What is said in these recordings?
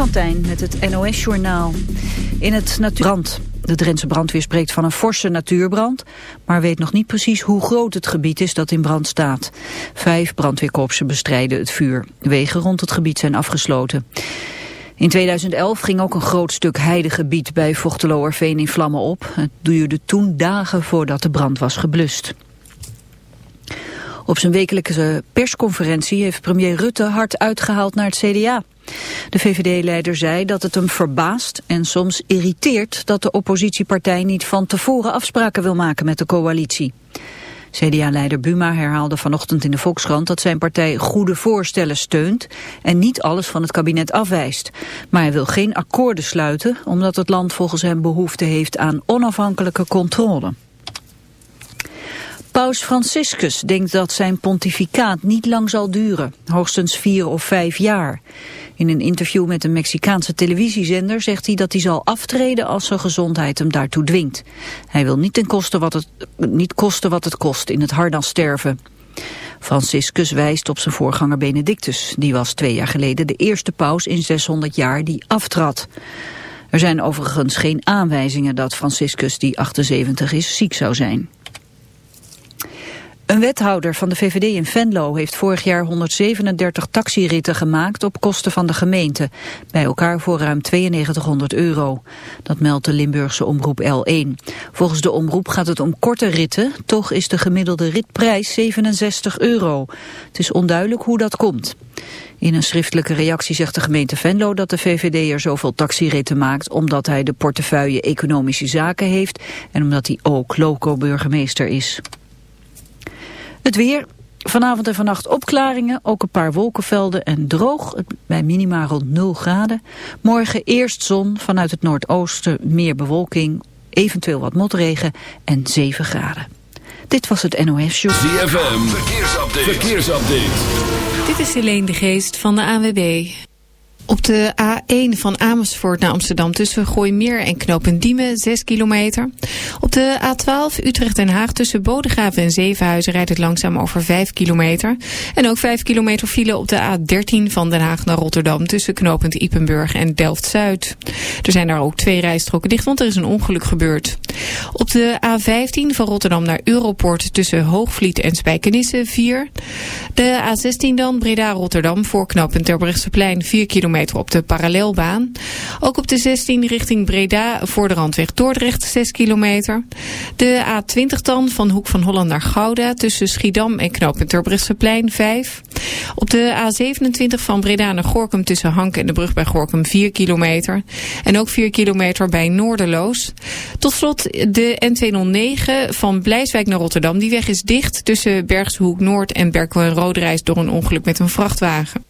Van met het NOS-journaal. In het natuurbrand. De Drentse brandweer spreekt van een forse natuurbrand... maar weet nog niet precies hoe groot het gebied is dat in brand staat. Vijf brandweerkorpsen bestrijden het vuur. Wegen rond het gebied zijn afgesloten. In 2011 ging ook een groot stuk heidegebied bij Vochteloerveen in vlammen op. Het duurde toen dagen voordat de brand was geblust. Op zijn wekelijkse persconferentie heeft premier Rutte hard uitgehaald naar het CDA. De VVD-leider zei dat het hem verbaast en soms irriteert dat de oppositiepartij niet van tevoren afspraken wil maken met de coalitie. CDA-leider Buma herhaalde vanochtend in de Volkskrant dat zijn partij goede voorstellen steunt en niet alles van het kabinet afwijst. Maar hij wil geen akkoorden sluiten omdat het land volgens hem behoefte heeft aan onafhankelijke controle. Paus Franciscus denkt dat zijn pontificaat niet lang zal duren, hoogstens vier of vijf jaar. In een interview met een Mexicaanse televisiezender zegt hij dat hij zal aftreden als zijn gezondheid hem daartoe dwingt. Hij wil niet, ten koste wat het, niet kosten wat het kost in het harnas sterven. Franciscus wijst op zijn voorganger Benedictus. Die was twee jaar geleden de eerste paus in 600 jaar die aftrad. Er zijn overigens geen aanwijzingen dat Franciscus, die 78 is, ziek zou zijn. Een wethouder van de VVD in Venlo heeft vorig jaar 137 taxiritten gemaakt op kosten van de gemeente. Bij elkaar voor ruim 9200 euro. Dat meldt de Limburgse omroep L1. Volgens de omroep gaat het om korte ritten, toch is de gemiddelde ritprijs 67 euro. Het is onduidelijk hoe dat komt. In een schriftelijke reactie zegt de gemeente Venlo dat de VVD er zoveel taxiritten maakt omdat hij de portefeuille economische zaken heeft en omdat hij ook loco-burgemeester is. Het weer, vanavond en vannacht opklaringen, ook een paar wolkenvelden en droog, bij minima rond 0 graden. Morgen eerst zon, vanuit het noordoosten meer bewolking, eventueel wat motregen en 7 graden. Dit was het NOS Show. ZFM, verkeersupdate. verkeersupdate. Dit is Helene de Geest van de AWB. Op de A1 van Amersfoort naar Amsterdam tussen Gooimeer en Knopendiemen 6 kilometer. Op de A12 Utrecht-Den Haag tussen Bodegraven en Zevenhuizen rijdt het langzaam over 5 kilometer. En ook 5 kilometer file op de A13 van Den Haag naar Rotterdam tussen Knopend Ipenburg en Delft-Zuid. Er zijn daar ook twee rijstroken dicht, want er is een ongeluk gebeurd. Op de A15 van Rotterdam naar Europort tussen Hoogvliet en Spijkenisse 4. De A16 dan Breda-Rotterdam voor Knopend Terbrechtseplein 4 kilometer op de parallelbaan. Ook op de 16 richting Breda voor de randweg Dordrecht 6 kilometer. De A20 dan van Hoek van Holland naar Gouda tussen Schiedam en knooppunt Terbrechtseplein 5. Op de A27 van Breda naar Gorkum tussen Hank en de brug bij Gorkum 4 kilometer. En ook 4 kilometer bij Noorderloos. Tot slot de N209 van Blijswijk naar Rotterdam. Die weg is dicht tussen Bergshoek Noord en Berkel en Roderijs door een ongeluk met een vrachtwagen.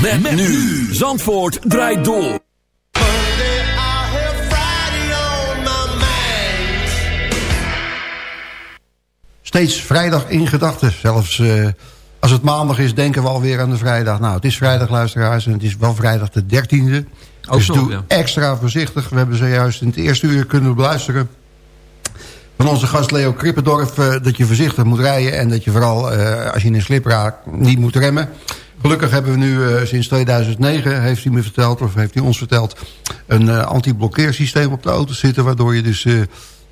Met, met nu. Zandvoort draait door. Steeds vrijdag in gedachten. Zelfs uh, als het maandag is, denken we alweer aan de vrijdag. Nou, het is vrijdag, luisteraars, en het is wel vrijdag de 13e. Ook dus zo, doe ja. extra voorzichtig. We hebben zojuist in het eerste uur kunnen beluisteren... van onze gast Leo Krippendorf... Uh, dat je voorzichtig moet rijden... en dat je vooral, uh, als je in een slip raakt, niet moet remmen. Gelukkig hebben we nu eh, sinds 2009, heeft hij me verteld, of heeft hij ons verteld... een uh, anti-blokkeersysteem op de auto zitten... waardoor je dus uh,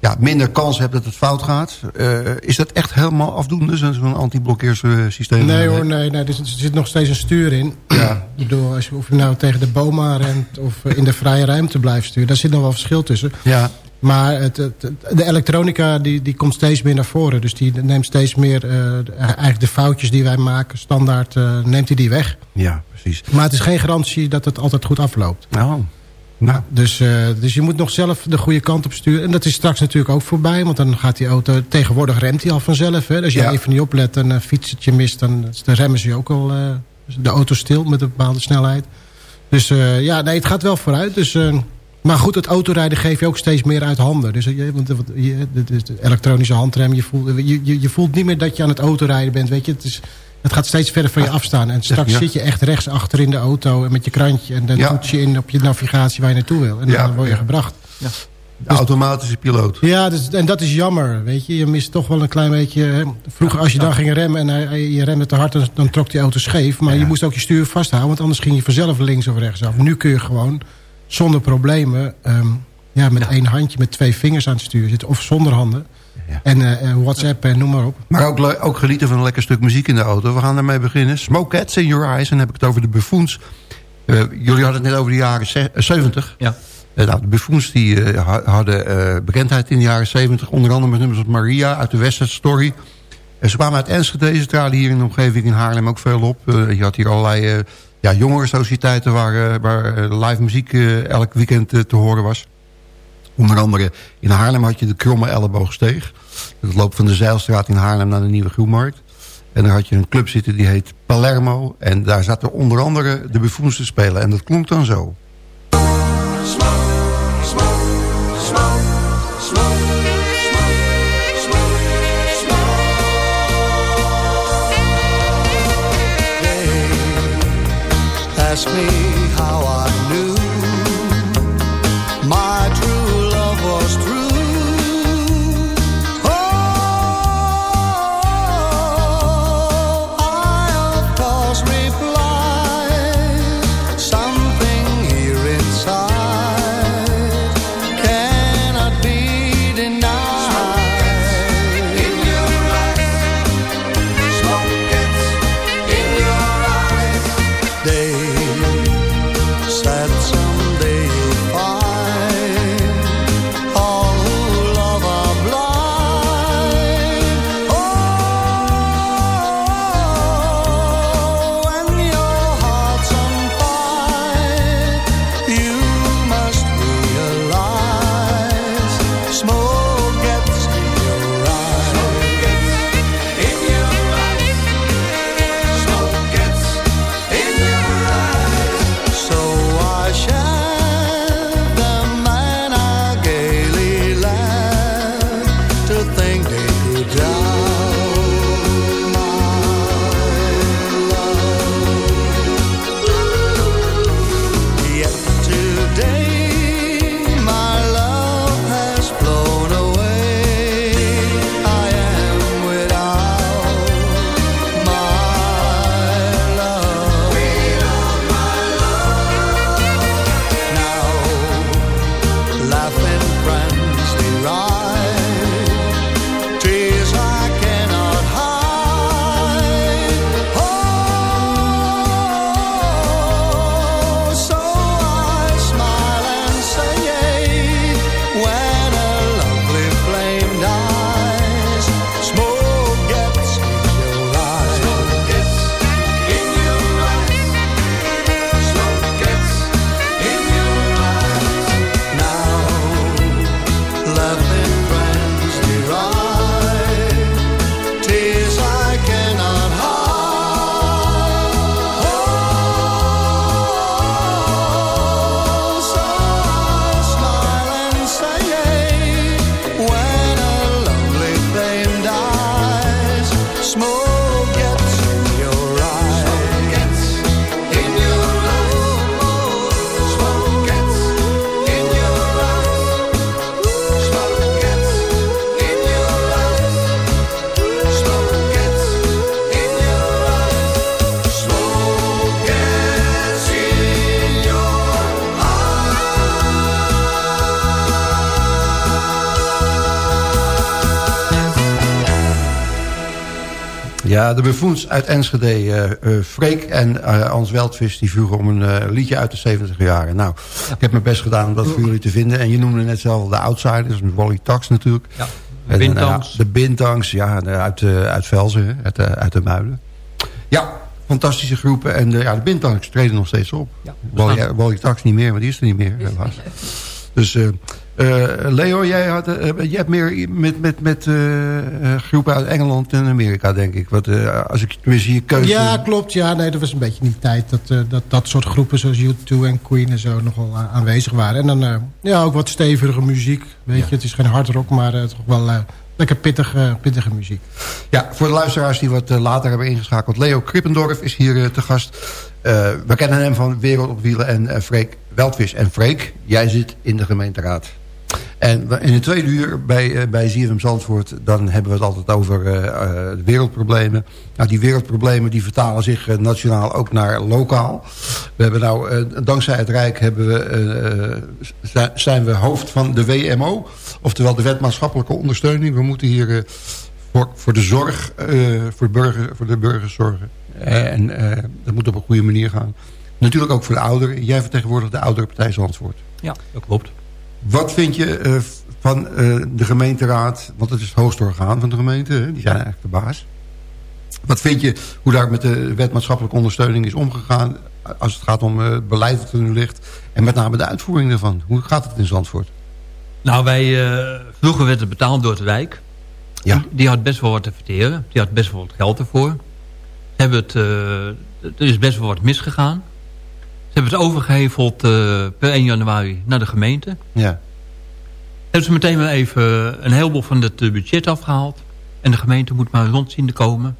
ja, minder kans hebt dat het fout gaat. is dat echt helemaal afdoende, zo'n anti-blokkeersysteem? Nee hoor, nee, nee, er zit nog steeds een stuur in. Ja. Ik bedoel, als je, of je nou tegen de boma rent of in de vrije ruimte blijft sturen... daar zit nog wel verschil tussen. Ja. Maar het, het, de elektronica die, die komt steeds meer naar voren. Dus die neemt steeds meer, uh, eigenlijk de foutjes die wij maken, standaard, uh, neemt hij die weg. Ja, precies. Maar het is geen garantie dat het altijd goed afloopt. Oh. Nou. Dus, uh, dus je moet nog zelf de goede kant op sturen. En dat is straks natuurlijk ook voorbij. Want dan gaat die auto... Tegenwoordig remt hij al vanzelf. Hè? Als je ja. even niet oplet en een fietsetje mist... dan, dan remmen ze ook al de auto stil met een bepaalde snelheid. Dus ja, nee, het gaat wel vooruit. Dus... Maar goed, het autorijden geef je ook steeds meer uit handen. Dus je, want je, de, de elektronische handrem, je voelt, je, je, je, voelt niet meer dat je aan het autorijden bent. Weet je? Het, is, het gaat steeds verder van je afstaan. En straks zit je echt rechts achter in de auto met je krantje. En dan ja. toets je in op je navigatie waar je naartoe wil. En dan ja. word je gebracht. Ja. De automatische piloot. Ja, dus, en dat is jammer. Weet je, je mist toch wel een klein beetje... Hè. Vroeger als je dan ging remmen en hij, je remde te hard... Dan, dan trok die auto scheef. Maar je moest ook je stuur vasthouden. Want anders ging je vanzelf links of rechts af. Nu kun je gewoon zonder problemen... Um, ja, met één handje, met twee vingers aan het stuur zitten. Of zonder handen. Ja. En uh, WhatsApp en noem maar op. Maar ook, ook genieten van een lekker stuk muziek in de auto. We gaan daarmee beginnen. Smoke Cats in Your Eyes. En dan heb ik het over de buffoons. Uh, jullie hadden het net over de jaren 70. Ja. Uh, nou, de buffoons die, hadden bekendheid in de jaren 70. Onder andere met nummers als Maria uit de West Side Story. ze kwamen uit Enschede. Ze traden hier in de omgeving in Haarlem ook veel op. je had hier allerlei ja, jongerensociëteiten waar, eh, waar eh, live muziek uh, elk weekend te horen was. Onder andere in Haarlem had je de Kromme Elleboogsteeg. Dat loopt van de Zeilstraat in Haarlem naar de Nieuwe Groenmarkt. En daar had je een club zitten die heet Palermo. En daar zaten onder andere de buffoons te spelen. En dat klonk dan zo. Ask me Ja, de buffoons uit Enschede, eh, Freek en eh Hans Weltvis... die vroegen om een liedje uit de 70 jaren. Nou, ik heb mijn best gedaan om dat voor jullie te vinden. En je noemde net zelf de Outsiders, Wally Tax natuurlijk. Ja. En, Bintangs. de Bintangs, ja, de- uit, uit Velzen, uit, de- uit de Muiden. Ja, fantastische groepen. En eh, ja, de Bintangs treden nog steeds op. Ja. Wally, Wally Tax niet meer, maar die is er niet meer, helaas. Dus Leo, jij, had, eh, jij hebt meer met, met, met eh, eh, groepen uit Engeland en Amerika, denk ik. Wat, eh, als ik tenminste je keuze... Ja, klopt. Ja, nee, dat was een beetje in die tijd dat, eh, dat dat soort groepen zoals U2 en Queen en zo nogal aanwezig waren. En dan eh, ja, ook wat stevige muziek. Weet je, het is geen hard rock, maar eh, toch wel eh, lekker pittige, pittige muziek. Ja, voor de luisteraars die wat eh, later hebben ingeschakeld. Leo Krippendorf is hier eh, te gast. Eh, we kennen hem van Wereld op Wielen en uh, Freek Weltvis. En Freek, jij zit in de gemeenteraad. En in het tweede uur bij, uh, bij ZFM Zandvoort... dan hebben we het altijd over uh, de wereldproblemen. Nou, die wereldproblemen die vertalen zich uh, nationaal ook naar lokaal. We hebben nou, uh, dankzij het Rijk hebben we, uh, zijn we hoofd van de WMO. Oftewel de Wet Maatschappelijke Ondersteuning. We moeten hier uh, voor, voor de zorg, uh, voor, de burger, voor de burgers zorgen. En uh, dat moet op een goede manier gaan. Natuurlijk ook voor de ouderen. Jij vertegenwoordigt de ouderenpartij Zandvoort. Ja, dat klopt. Wat vind je uh, van uh, de gemeenteraad? Want het is het hoogste orgaan van de gemeente. Hè? Die zijn eigenlijk de baas. Wat vind je hoe daar met de wet maatschappelijke ondersteuning is omgegaan... als het gaat om het beleid dat er nu ligt... en met name de uitvoering daarvan? Hoe gaat het in Zandvoort? Nou, wij, uh, vroeger werd het betaald door het Rijk. Ja. Die, had best wel wat te verteren. Die had best wel wat geld ervoor. Hebben het, uh, er is best wel wat misgegaan. Hebben het overgeheveld uh, per 1 januari naar de gemeente. Ja. Hebben ze meteen weer even een heleboel van het budget afgehaald. En de gemeente moet maar rond zien te komen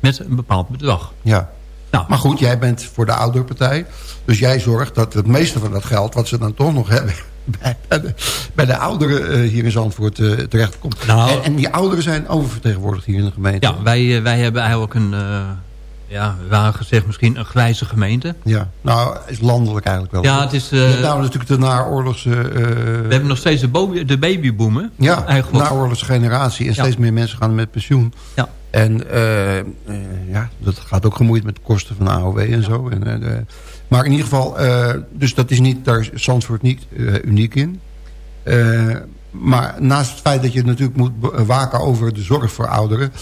met een bepaald bedrag. Ja. Nou, maar goed, jij bent voor de ouderpartij. Dus jij zorgt dat het meeste van dat geld wat ze dan toch nog hebben... bij de, bij de ouderen uh, hier in Zandvoort uh, terechtkomt. Nou, en, en, die ouderen zijn oververtegenwoordigd hier in de gemeente. Ja, wij, wij hebben eigenlijk een... uh, ja, we waren gezegd misschien een grijze gemeente. Ja, nou, is landelijk eigenlijk wel. Ja, het is... Uh, nou, natuurlijk de naoorlogse... Uh, we hebben nog steeds de, de babyboomen. Ja, eigenlijk. naoorlogse generatie. En ja. steeds meer mensen gaan met pensioen. Ja. En uh, ja, dat gaat ook gemoeid met de kosten van de AOW en ja. zo. En, maar in ieder geval, dus dat is niet, daar is Zandvoort niet uniek in. maar naast het feit dat je natuurlijk moet waken over de zorg voor ouderen...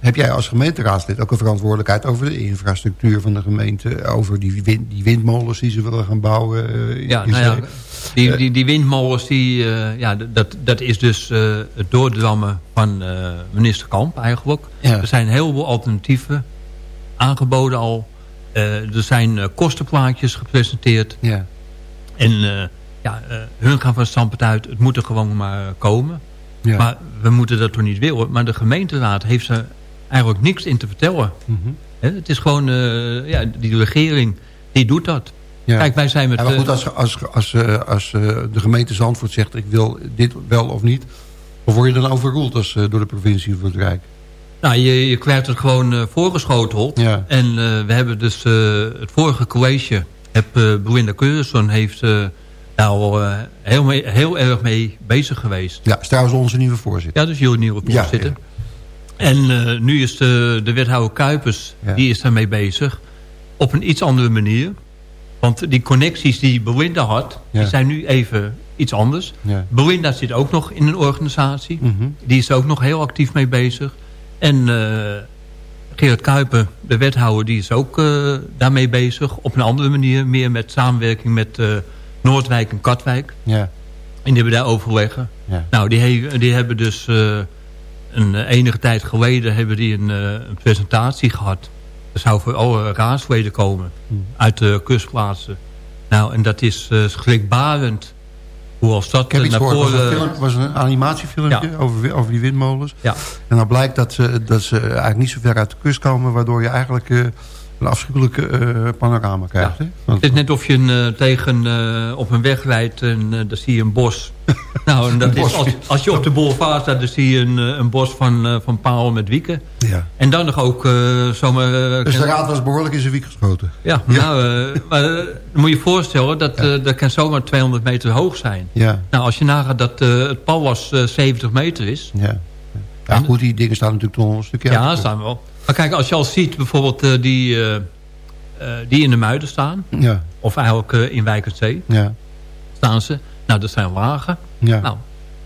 heb jij als gemeenteraadslid ook een verantwoordelijkheid over de infrastructuur van de gemeente... over die, wind, die windmolens die ze willen gaan bouwen. ja, nou ja, die, die, die windmolens, die, ja, dat, dat is dus het doordrammen van minister Kamp eigenlijk. Ja. Er zijn heel veel alternatieven aangeboden al... Er zijn kostenplaatjes gepresenteerd. Ja. En ja, hun gaan van standpunt uit, het moet er gewoon maar komen. Ja. Maar we moeten dat toch niet willen. Maar de gemeenteraad heeft er eigenlijk niks in te vertellen. Mm -hmm. He, het is gewoon, ja, die regering, die doet dat. Ja. Kijk, wij zijn met... Ja, maar goed, als, als, als, als de gemeente Zandvoort zegt, ik wil dit wel of niet... of word je dan overroeld als, door de provincie of het Rijk? Nou, je, je krijgt het gewoon uh, voorgeschoteld. Ja. En uh, we hebben dus uh, het vorige college... Heb, Belinda Keurson heeft daar al heel, mee, heel erg mee bezig geweest. Ja, is trouwens onze nieuwe voorzitter. Ja, dus jullie nieuwe voorzitter. Ja, ja. En nu is de, de wethouder Kuipers, ja. die is daarmee bezig. Op een iets andere manier. Want die connecties die Belinda had, die zijn nu even iets anders. Belinda zit ook nog in een organisatie. Mm -hmm. Die is er ook nog heel actief mee bezig. En uh, Gerard Kuiper, de wethouder, die is ook uh, daarmee bezig. Op een andere manier, meer met samenwerking met uh, Noordwijk en Katwijk. Ja. En die hebben daar overleggen. Ja. Nou, die, he die hebben dus een enige tijd geleden hebben die een, een presentatie gehad. Er zou voor alle raadsleden komen Hmm. uit de kustplaatsen. Nou, en dat is schrikbarend hoe als dat ik heb iets naar gehoord, voren... was een, film, was een animatiefilmpje Ja. over, over die windmolens. Ja. En dan blijkt dat ze, dat ze eigenlijk niet zo ver uit de kust komen... waardoor je eigenlijk uh, een afschuwelijke uh, panorama krijgt. Ja. Hè? Want, Het is net of je een, uh, tegen uh, op een weg rijdt en dan zie je een bos. nou, en dat is, als, als je op de boulevard staat, dan zie je een, een bos van, van paal met wieken. ja. En dan nog ook zomaar... Dus de raad was behoorlijk in zijn wiek geschoten. Ja, Ja. Nou, maar dan moet je voorstellen dat Ja. dat kan zomaar 200 meter hoog zijn. Ja, Nou, als je nagaat dat het pal was uh, 70 meter is. ja. Ja, goed, die dingen staan natuurlijk toch nog een stukje Ja, staan wel. Maar kijk, als je al ziet bijvoorbeeld eh, die, eh, eh, die in de Muiden staan... Ja, of eigenlijk in Wijkertzee ja, staan ze. Nou, dat zijn lagen. ja. Nou,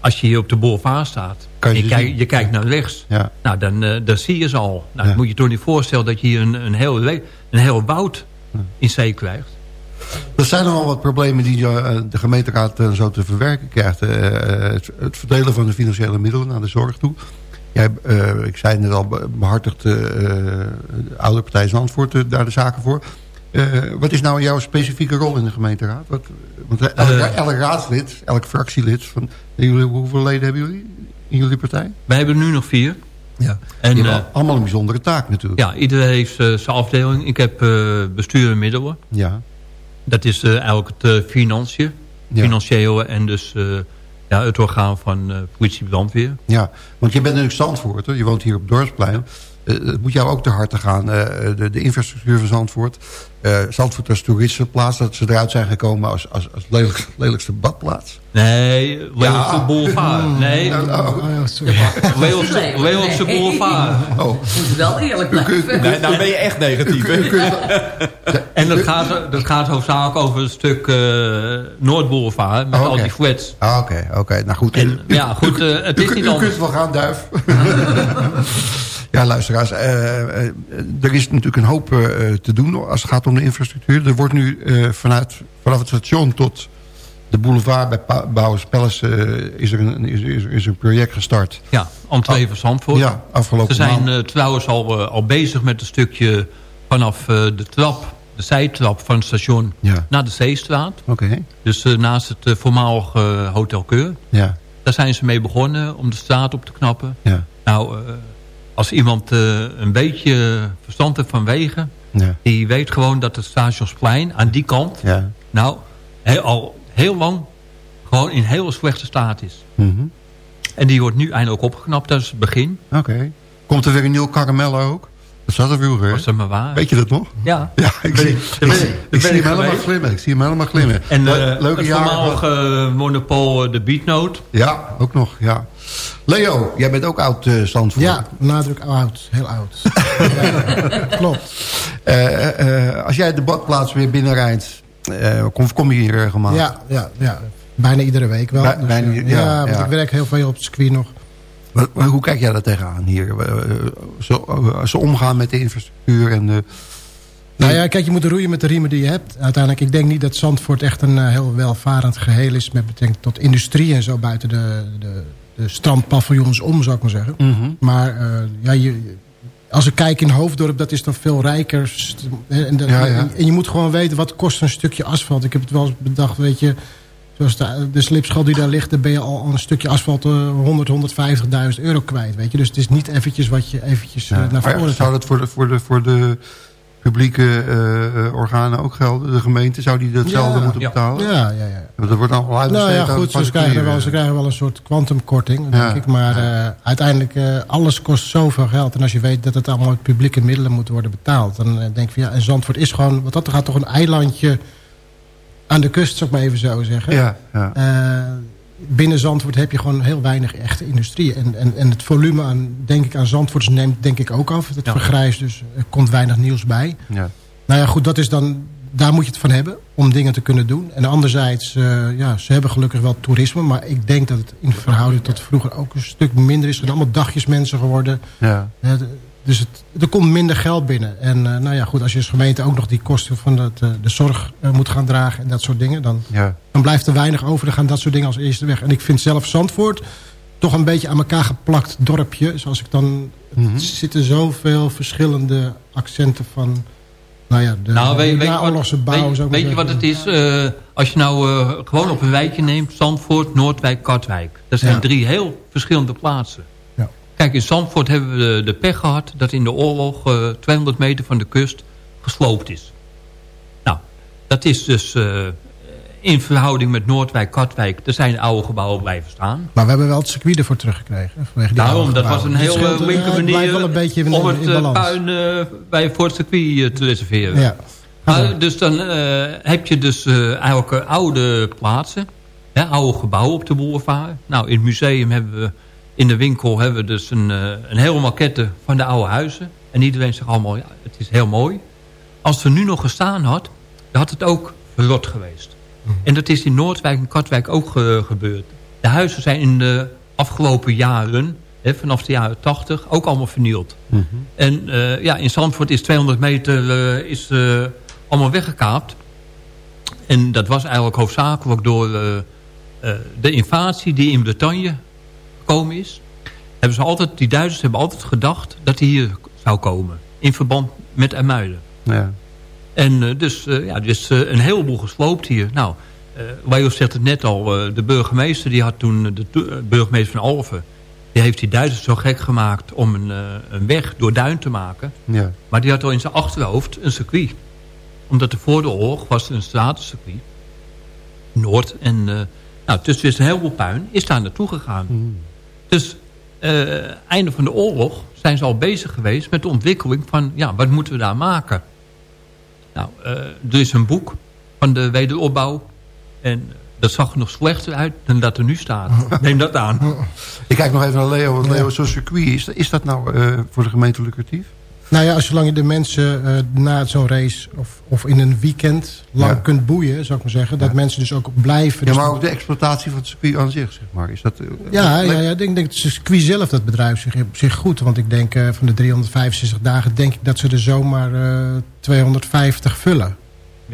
als je hier op de boulevard staat... Kan je en je, kijkt, zien. je kijkt naar rechts... ja. Nou, dan, dan zie je ze al. Nou, dan moet je toch niet voorstellen dat je hier een, een, heel, een heel woud in zee krijgt. Er zijn nogal wat problemen die de gemeenteraad zo te verwerken krijgt. Het verdelen van de financiële middelen naar de zorg toe. Jij, eh, ik zei net al, be- behartigt eh, eh, de oude partij Zandvoort eh, daar de zaken voor. Eh, wat is nou jouw specifieke rol in de gemeenteraad? Wat, want elk, Eh. elk raadslid, elk fractielid... Van, jullie, hoeveel leden hebben jullie in jullie partij? Wij hebben nu nog vier. Ja. En, eh, allemaal een bijzondere taak natuurlijk. ja, iedereen heeft eh, zijn afdeling. Ik heb eh, bestuur en middelen. Ja. Dat is eh, eigenlijk het eh, financiën. Ja. Financieel en dus eh, ja, het orgaan van eh politie. Ja, want je bent natuurlijk Zandvoort, hè? je woont hier op Dorpsplein. Eh, het moet jou ook te harte gaan, eh, de, de infrastructuur van Zandvoort. Eh, Zandvoort als toeristenplaats, dat ze eruit zijn gekomen als, als, als lelijk, lelijkste badplaats. Nee, Leeuwse Ja. Boulevard. Nee, Nou, nou, Oh, ja, sorry. Leeuwse, Leeuwse Nee. Boulevard. oh, Moet wel eerlijk blijven. Nee, nou ben je echt negatief? En dat gaat, dat gaat hoofdzakelijk over een stuk eh Noordboulevard met Oh, al die flats. ah, oké, oké. Nou goed. En, U- ja, goed, u, eh, het u, is u, niet u anders. kunt wel gaan, Duif. ja, luisteraars. er is natuurlijk een hoop eh, te doen als het gaat om de infrastructuur. Er wordt nu eh, vanuit, vanaf het station tot de boulevard bij Pa- Bouwers Palace... eh, is, er een, is, is, is een project gestart. Ja, entree van Zandvoort. Ja, afgelopen Ze zijn eh, trouwens al, al bezig met een stukje vanaf de trap, de zijtrap van het station Ja, naar de Zeestraat. oké. Dus naast het voormalige Hotel Keur. Ja, Daar zijn ze mee begonnen om de straat op te knappen. ja, Nou, als iemand een beetje verstand heeft van wegen... ja, die weet gewoon dat het Stationsplein aan die kant... ja. nou, heel, al heel lang gewoon in heel slechte staat is. Mhm. En die wordt nu eindelijk opgeknapt, dat is het begin. Oké. Komt er weer een nieuw karamello ook? Dat zat er hè? Was dat maar waar. Weet je dat nog? Ja. Ja, ik zie, ik, zie- hem helemaal glimmen. Ik zie hem helemaal glimmen. En Le- leuke het jaren. voormalige uh, monopool, eh, de Beatnote. Ja, ook nog, ja. Leo, jij bent ook oud uh, Zandvoort. Ja, nadruk oud. Heel oud. Ja, klopt. Eh, eh, als jij de badplaats weer binnenrijdt, kom, kom je hier regelmatig? Ja, ja, ja. Bijna iedere week wel. Bij- Dus, bijna ja, want ik werk heel veel op het circuit nog. Maar, maar hoe kijk jij daar tegenaan hier? Zo, eh, zo omgaan met de infrastructuur en de... Nou ja, kijk, je moet roeien met de riemen die je hebt. Uiteindelijk, ik denk niet dat Zandvoort echt een heel welvarend geheel is... met betrekking tot industrie en zo buiten de, de, de strandpaviljoens om, zou ik maar zeggen. Mhm. Maar eh, ja, je, als ik kijk in Hoofddorp, dat is dan veel rijker. St- En, de- Ja, ja. en- en je moet gewoon weten, wat kost een stukje asfalt? Ik heb het wel eens bedacht, weet je... Zoals de, de slipschool die daar ligt, dan ben je al aan een stukje asfalt eh, 100, 150.000 euro kwijt, weet je. Dus het is niet eventjes wat je eventjes eh, Ja. naar voren zou dat voor de, voor de, voor de publieke eh, eh, organen ook gelden? De gemeente, zou die datzelfde Ja. moeten Ja. betalen? Ja, ja, ja. Want dat wordt allemaal Nou uitbesteed ja, aan goed, ze krijgen, wel, ze krijgen wel een soort kwantumkorting, denk Ja. ik. Maar eh, uiteindelijk, eh, alles kost zoveel geld. En als je weet dat het allemaal uit publieke middelen moet worden betaald... dan denk ik van ja, en Zandvoort is gewoon... wat dat er gaat toch een eilandje aan de kust, zou ik maar even zo zeggen. Ja, ja. Eh, binnen Zandvoort heb je gewoon heel weinig echte industrie. En, en, en het volume aan, denk ik, aan Zandvoorts neemt denk ik ook af. Het Ja. vergrijst, dus er komt weinig nieuws bij. ja. Nou ja, goed, dat is dan, daar moet je het van hebben om dingen te kunnen doen. En anderzijds, eh, ja, ze hebben gelukkig wel toerisme. Maar ik denk dat het in verhouding tot vroeger ook een stuk minder is. Er zijn allemaal dagjesmensen geworden. ja. Eh, dus het, er komt minder geld binnen. En eh, nou ja, goed, als je als gemeente ook nog die kosten van het, eh, de zorg eh, moet gaan dragen en dat soort dingen... Dan, ja. dan blijft er weinig over. Dan gaan dat soort dingen als eerste weg. En ik vind zelf Zandvoort toch een beetje aan elkaar geplakt dorpje. Zoals ik dan... Mhm. Er zitten zoveel verschillende accenten van... Nou ja, de Nou, weet, weet, je naoorlogse wat, bouw. weet, ik weet je wat het is? Eh, als je nou eh, gewoon op een wijkje neemt... Zandvoort, Noordwijk, Katwijk. Dat zijn Ja. drie heel verschillende plaatsen. Kijk, in Zandvoort hebben we de, de pech gehad... dat in de oorlog eh 200 meter van de kust gesloopt is. Nou, dat is dus eh, in verhouding met Noordwijk, Katwijk... er zijn oude gebouwen blijven staan. Maar we hebben wel het circuit ervoor teruggekregen. Vanwege die Daarom, dat was een Dus heel linker blijft manier... wel een beetje in, om het in eh, puin eh, bij voor het circuit eh, te reserveren. Ja. Maar, dus dan eh, heb je dus eh, eigenlijk eh, oude plaatsen. Hè, oude gebouwen op de boulevard. Nou, in het museum hebben we... In de winkel hebben we dus een, eh, een hele maquette van de oude huizen. En iedereen zegt allemaal, ja, het is heel mooi. Als er nu nog gestaan had, dan had het ook verrot geweest. En dat is in Noordwijk en Katwijk ook ge- gebeurd. De huizen zijn in de afgelopen jaren, hè, vanaf de jaren 80, ook allemaal vernield. En eh, ja, in Zandvoort is 200 meter eh, is, eh, allemaal weggekaapt. En dat was eigenlijk hoofdzakelijk door eh, eh, de invasie die in Bretagne gekomen is. Hebben ze altijd, die Duitsers hebben altijd gedacht dat die hier zou komen. In verband met Ermuiden. Ja. En eh, dus, eh, ja, dus eh, een heleboel gesloopt hier. Nou, Leo zegt het net al. de burgemeester, die had toen, de burgemeester van Alphen... die heeft die Duitsers zo gek gemaakt om een, een weg door Duin te maken. Ja. Maar die had al in zijn achterhoofd een circuit. Omdat er voor de oorlog was een stratencircuit. Noord. En nou, tussen is een heleboel puin. Is daar naartoe gegaan. Dus eh einde van de oorlog zijn ze al bezig geweest met de ontwikkeling van... ja, wat moeten we daar maken? Nou, eh, er is een boek van de wederopbouw. En dat zag er nog slechter uit dan dat er nu staat. Neem dat aan. Ik kijk nog even naar Leo. want Leo, zo'n circuit, is, is dat nou eh, voor de gemeente lucratief? Nou ja, zolang je de mensen eh, na zo'n race of, of in een weekend lang Ja. kunt boeien, zou ik maar zeggen. Dat mensen dus ook blijven. Ja, Dus maar ook de exploitatie van het circuit aan zich, zeg maar. Is dat, eh, Ja, ja, ja, ik denk, denk dat het circuit zelf, dat bedrijf zich, zich goed. Want ik denk eh, van de 365 dagen, denk ik dat ze er zomaar eh 250 vullen.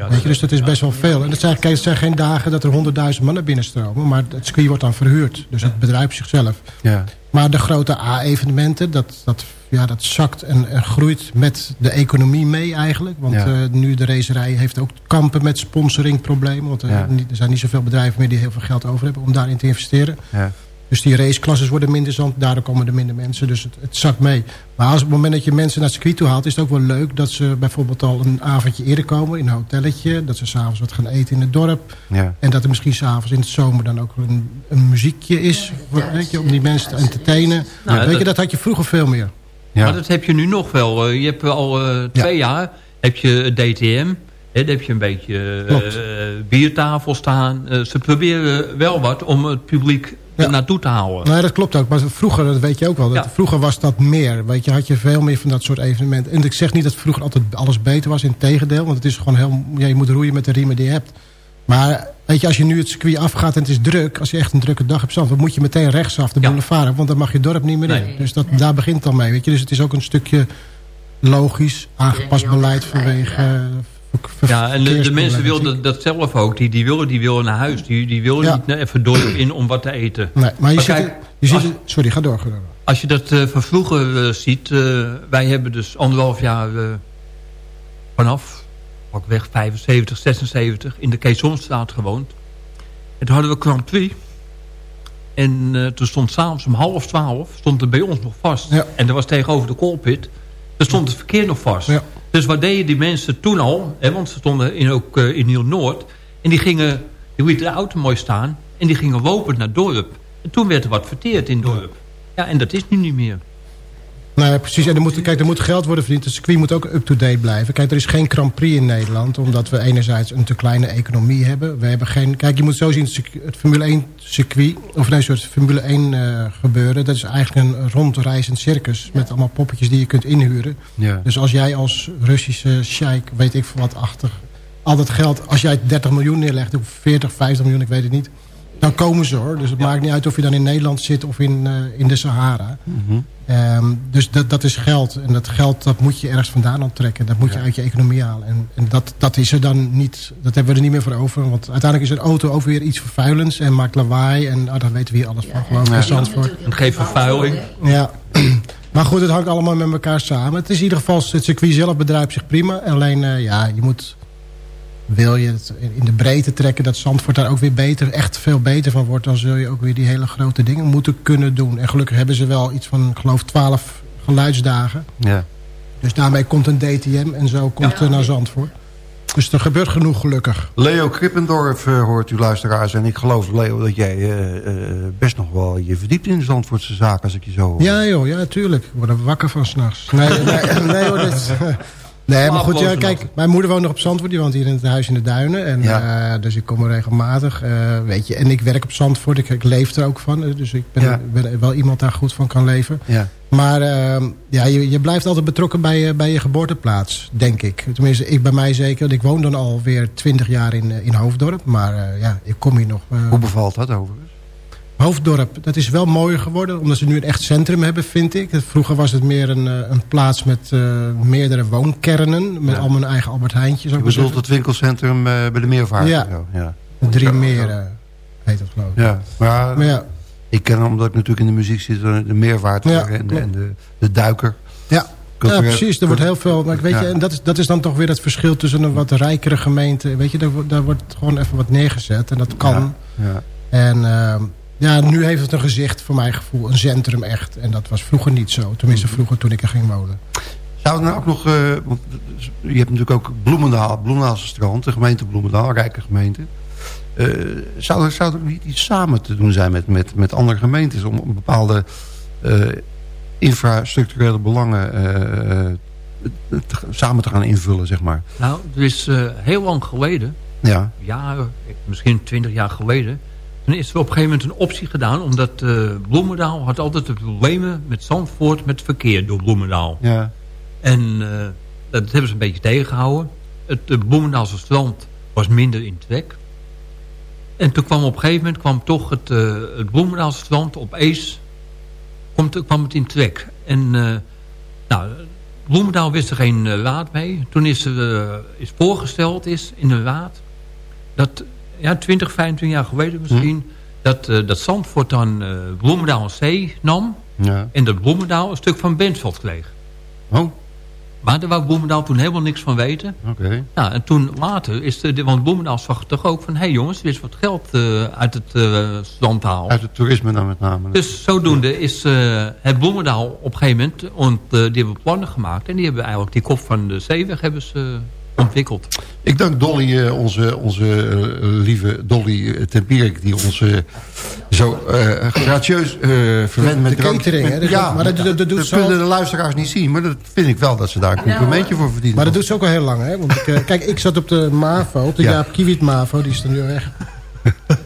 Ja, Weet je, dus dat is best wel veel. En het zijn, kijk, het zijn geen dagen dat er 100.000 mannen binnenstromen. Maar het circuit wordt dan verhuurd. Dus het bedrijf zichzelf. Ja. Maar de grote A-evenementen, dat, dat, ja, dat zakt en, en groeit met de economie mee eigenlijk. Want Ja. eh, nu de racerij heeft ook kampen met sponsoringproblemen. Want er, Ja. niet- er zijn niet zoveel bedrijven meer die heel veel geld over hebben om daarin te investeren. Ja. Dus die raceklasses worden minder zand, daardoor komen er minder mensen. Dus het, het zakt mee. Maar als op het moment dat je mensen naar het circuit toe haalt... is het ook wel leuk dat ze bijvoorbeeld al een avondje eerder komen in een hotelletje. Dat ze s'avonds wat gaan eten in het dorp. Ja. En dat er misschien s'avonds in het zomer dan ook een, een muziekje is. voor- Weet je, om die mensen te entertainen. Nou, weet je, dat- dat had je vroeger veel meer. Ja. Maar dat heb je nu nog wel. Eh, je hebt al eh, twee jaar heb je DTM. Daar heb je een beetje eh, biertafel staan. Ze proberen wel wat om het publiek Ja. naartoe te houden. Nou, dat klopt ook. Maar vroeger, dat weet je ook wel. Dat Ja. Vroeger was dat meer. Weet je, had je veel meer van dat soort evenementen. En ik zeg niet dat vroeger altijd alles beter was. In tegendeel. Want het is gewoon heel... Ja, je moet roeien met de riemen die je hebt. Maar weet je, als je nu het circuit afgaat en het is druk. Als je echt een drukke dag hebt, dan moet je meteen rechtsaf de Ja. boulevard op. Want dan mag je dorp niet meer Nee. in. Dus dat, daar begint het al mee. Weet je. Dus het is ook een stukje logisch aangepast beleid vanwege... Ja, en de, de mensen wilden dat zelf ook. Die, die, willen, die willen naar huis. Die, die willen Ja. niet even dorp in om wat te eten. Nee, maar je Maar kijk, je ziet als- sorry, ga door. Door. Als je dat eh, van vroeger eh, ziet. eh, wij hebben dus anderhalf jaar vanaf pakweg 75, 76 in de Keesomstraat gewoond. En toen hadden we Grand Prix. En toen stond s'avonds om half twaalf stond er bij ons nog vast. Ja. En dat was tegenover de koolpit. Er stond het verkeer nog vast. Ja. Dus wat deden die mensen toen al? Want ze stonden in, ook eh, in Nieuw-Noord. En die gingen, die lieten de auto mooi staan. En die gingen lopen naar het dorp. En toen werd er wat verteerd in het dorp. Ja, en dat is nu niet meer. Nou ja, precies. En er moet, kijk, er moet geld worden verdiend. Het circuit moet ook up-to-date blijven. Kijk, er is geen Grand Prix in Nederland. Omdat we enerzijds een te kleine economie hebben. We hebben geen... Kijk, je moet zo zien, het Formule 1 circuit... Of nee, soort Formule 1 eh, gebeuren. Dat is eigenlijk een rondreizend circus. Met allemaal poppetjes die je kunt inhuren. Ja. Dus als jij als Russische sheik, weet ik veel wat achter... Al dat geld, als jij 30 miljoen neerlegt, of 40, 50 miljoen, ik weet het niet... Dan komen ze hoor. Dus het maakt niet uit of je dan in Nederland zit of in, eh, in de Sahara. Ehm, dus dat, dat is geld. En dat geld dat moet je ergens vandaan onttrekken. Dat moet je uit je economie halen. En, en dat, dat is er dan niet. Dat hebben we er niet meer voor over. Want uiteindelijk is een auto ook weer iets vervuilends. En maakt lawaai. En ah, daar weten we hier alles van. Geloof ik in Zandvoort. En geeft vervuiling. Ja. Maar goed, het hangt allemaal met elkaar samen. Het is in ieder geval, het circuit zelf bedrijft zich prima. Alleen, eh, ja, je moet... Wil je het in de breedte trekken dat Zandvoort daar ook weer beter, echt veel beter van wordt... dan zul je ook weer die hele grote dingen moeten kunnen doen. En gelukkig hebben ze wel iets van, ik geloof, 12 geluidsdagen. Ja. Dus daarmee komt een DTM en zo komt er naar Zandvoort. Dus er gebeurt genoeg gelukkig. Leo Krippendorf eh, hoort u luisteraars. En ik geloof, Leo, dat jij eh, eh, best nog wel je verdiept in de Zandvoortse zaken... als ik je zo hoor. Ja joh, ja tuurlijk. Ik word er wakker van s'nachts. Nee, nee, nee hoor, dit... Nee, maar goed, ja, kijk, mijn moeder woont nog op Zandvoort. Die woont hier in het huis in de Duinen. En, Ja. eh, dus ik kom er regelmatig. eh, weet je, en ik werk op Zandvoort. Ik, ik leef er ook van. eh, Dus ik ben, Ja. ben wel iemand daar goed van kan leven. Ja. Maar uh, ja, je, je blijft altijd betrokken bij, je, bij je geboorteplaats, denk ik. Tenminste, ik bij mij zeker. Want ik woon dan alweer twintig jaar in, in Hoofddorp. Maar ja, ik kom hier nog... Hoe bevalt dat overigens? Hoofddorp, dat is wel mooier geworden. Omdat ze nu een echt centrum hebben, vind ik. Vroeger was het meer een, een plaats met meerdere woonkernen. Met ja. al mijn eigen Albert Heijntjes. Je bedoelt het winkelcentrum bij de Meervaart? Ja, ja. drie meren heet dat geloof ik. Ja, maar, maar ja ik ken hem omdat ik natuurlijk in de muziek zit, de meerwaarde ja, en, de, en de, de duiker. Ja. ja, precies. Er wordt heel veel. Maar weet je, en dat is, dat is dan toch weer het verschil tussen een wat rijkere gemeente. Weet je, daar, daar wordt gewoon even wat neergezet. En dat kan. Ja, En uh, ja, nu heeft het een gezicht, voor mijn gevoel, een centrum echt. En dat was vroeger niet zo. Tenminste, mhm. vroeger toen ik er ging wonen. Zou er nou ook nog... Uh, want je hebt natuurlijk ook Bloemendaal, Bloemendaalse strand. De gemeente Bloemendaal, rijke gemeente. Uh, zou, er, zou er niet iets samen te doen zijn met, met, met andere gemeentes... om bepaalde uh, infrastructurele belangen uh, te, samen te gaan invullen, zeg maar? Nou, er is heel lang geleden, ja. jaren, misschien twintig jaar geleden... toen is er op een gegeven moment een optie gedaan... omdat Bloemendaal had altijd de problemen met Zandvoort... met verkeer door Bloemendaal. Ja. En dat hebben ze een beetje tegengehouden. Het Bloemendaalse strand was minder in trek... En toen kwam op een gegeven moment kwam toch het, uh, het Bloemendaalstrand op Ees kwam, kwam het in trek. En uh, nou, Bloemendaal wist er geen uh, raad mee. Toen is er is voorgesteld is in de raad dat ja, 20, 25 jaar geleden misschien... Hm. dat, dat Zandvoort dan Bloemendaal een zee nam... Ja. en dat Bloemendaal een stuk van Bentveld kreeg. Oh. Maar daar wou Bloemendaal toen helemaal niks van weten. Oké. Ja, en toen later is de, want Bloemendaal zag toch ook van... hé hey jongens, er is wat geld uh, uit het uh, land halen. Uit het toerisme dan met name. Dus zodoende is uh, het Bloemendaal op een gegeven moment... ont, die hebben plannen gemaakt. En die hebben eigenlijk die kop van de zeeweg hebben ze ontwikkeld. Ik dank Dolly, uh, onze, onze uh, lieve Dolly Tempierik... die ons uh, zo gracieus verwendt met de catering. Ja, maar dat, dat, dat, dat kunnen de luisteraars niet zien. Maar dat vind ik wel dat ze daar een complimentje voor verdienen. Maar dat doet ze ook al heel lang. Hè? Want ik, kijk, ik zat op de MAVO, op de ja. Jaap Kiewiet MAVO. Die is er nu weg.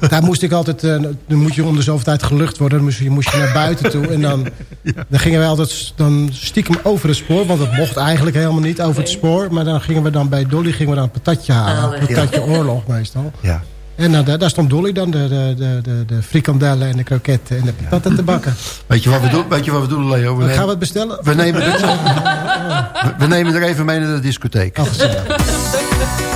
Daar moest ik altijd, uh, dan moet je om de zoveel tijd gelucht worden. Dan moest je, moest je naar buiten toe. En dan, ja. dan gingen wij altijd dan stiekem over het spoor. Want dat mocht eigenlijk helemaal niet over het spoor. Maar dan gingen we dan bij Dolly gingen we dan een patatje halen. Een patatje ja. oorlog meestal. Ja. En nou, daar, daar, stond Dolly dan, de, de, de, de, de frikandellen en de kroketten en de patatten te bakken. Weet je wat we doen, weet je wat we doen Leo? We nemen, gaan we het bestellen? We nemen, het, we, we nemen er even mee naar de discotheek. Oh,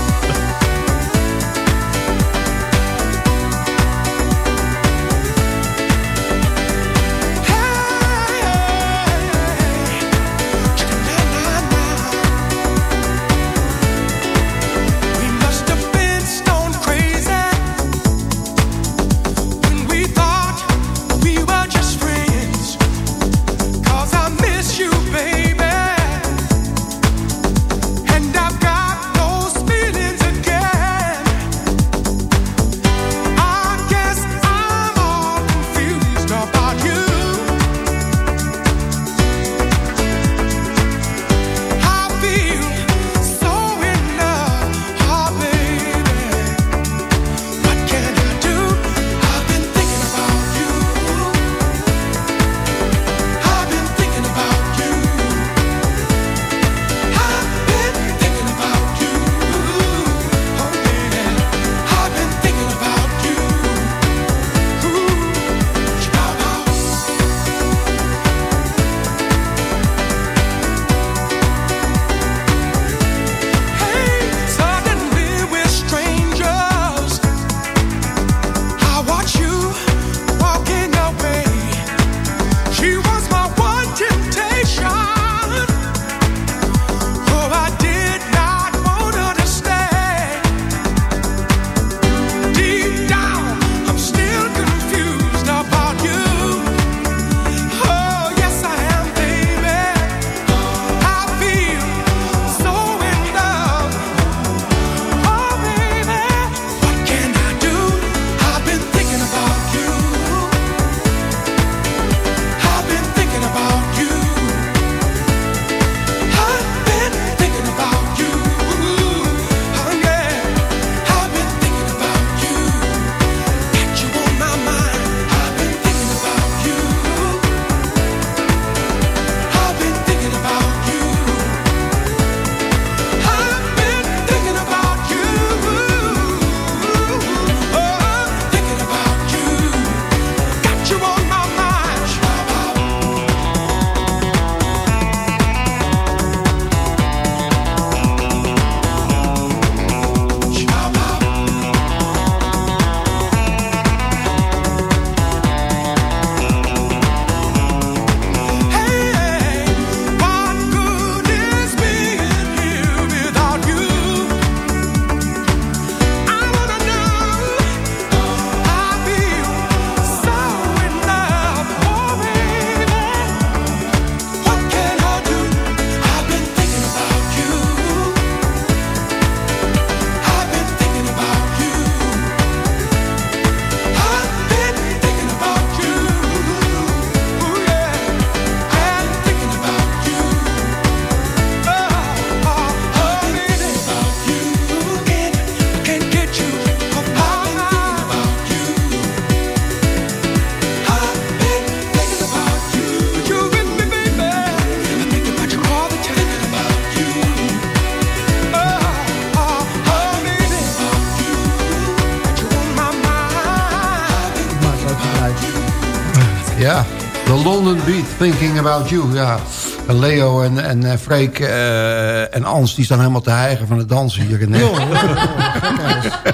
Thinking About You. Ja, Leo en, en eh, Freek eh, en Ans die staan helemaal te hijgen van het dansen hier in Nederland.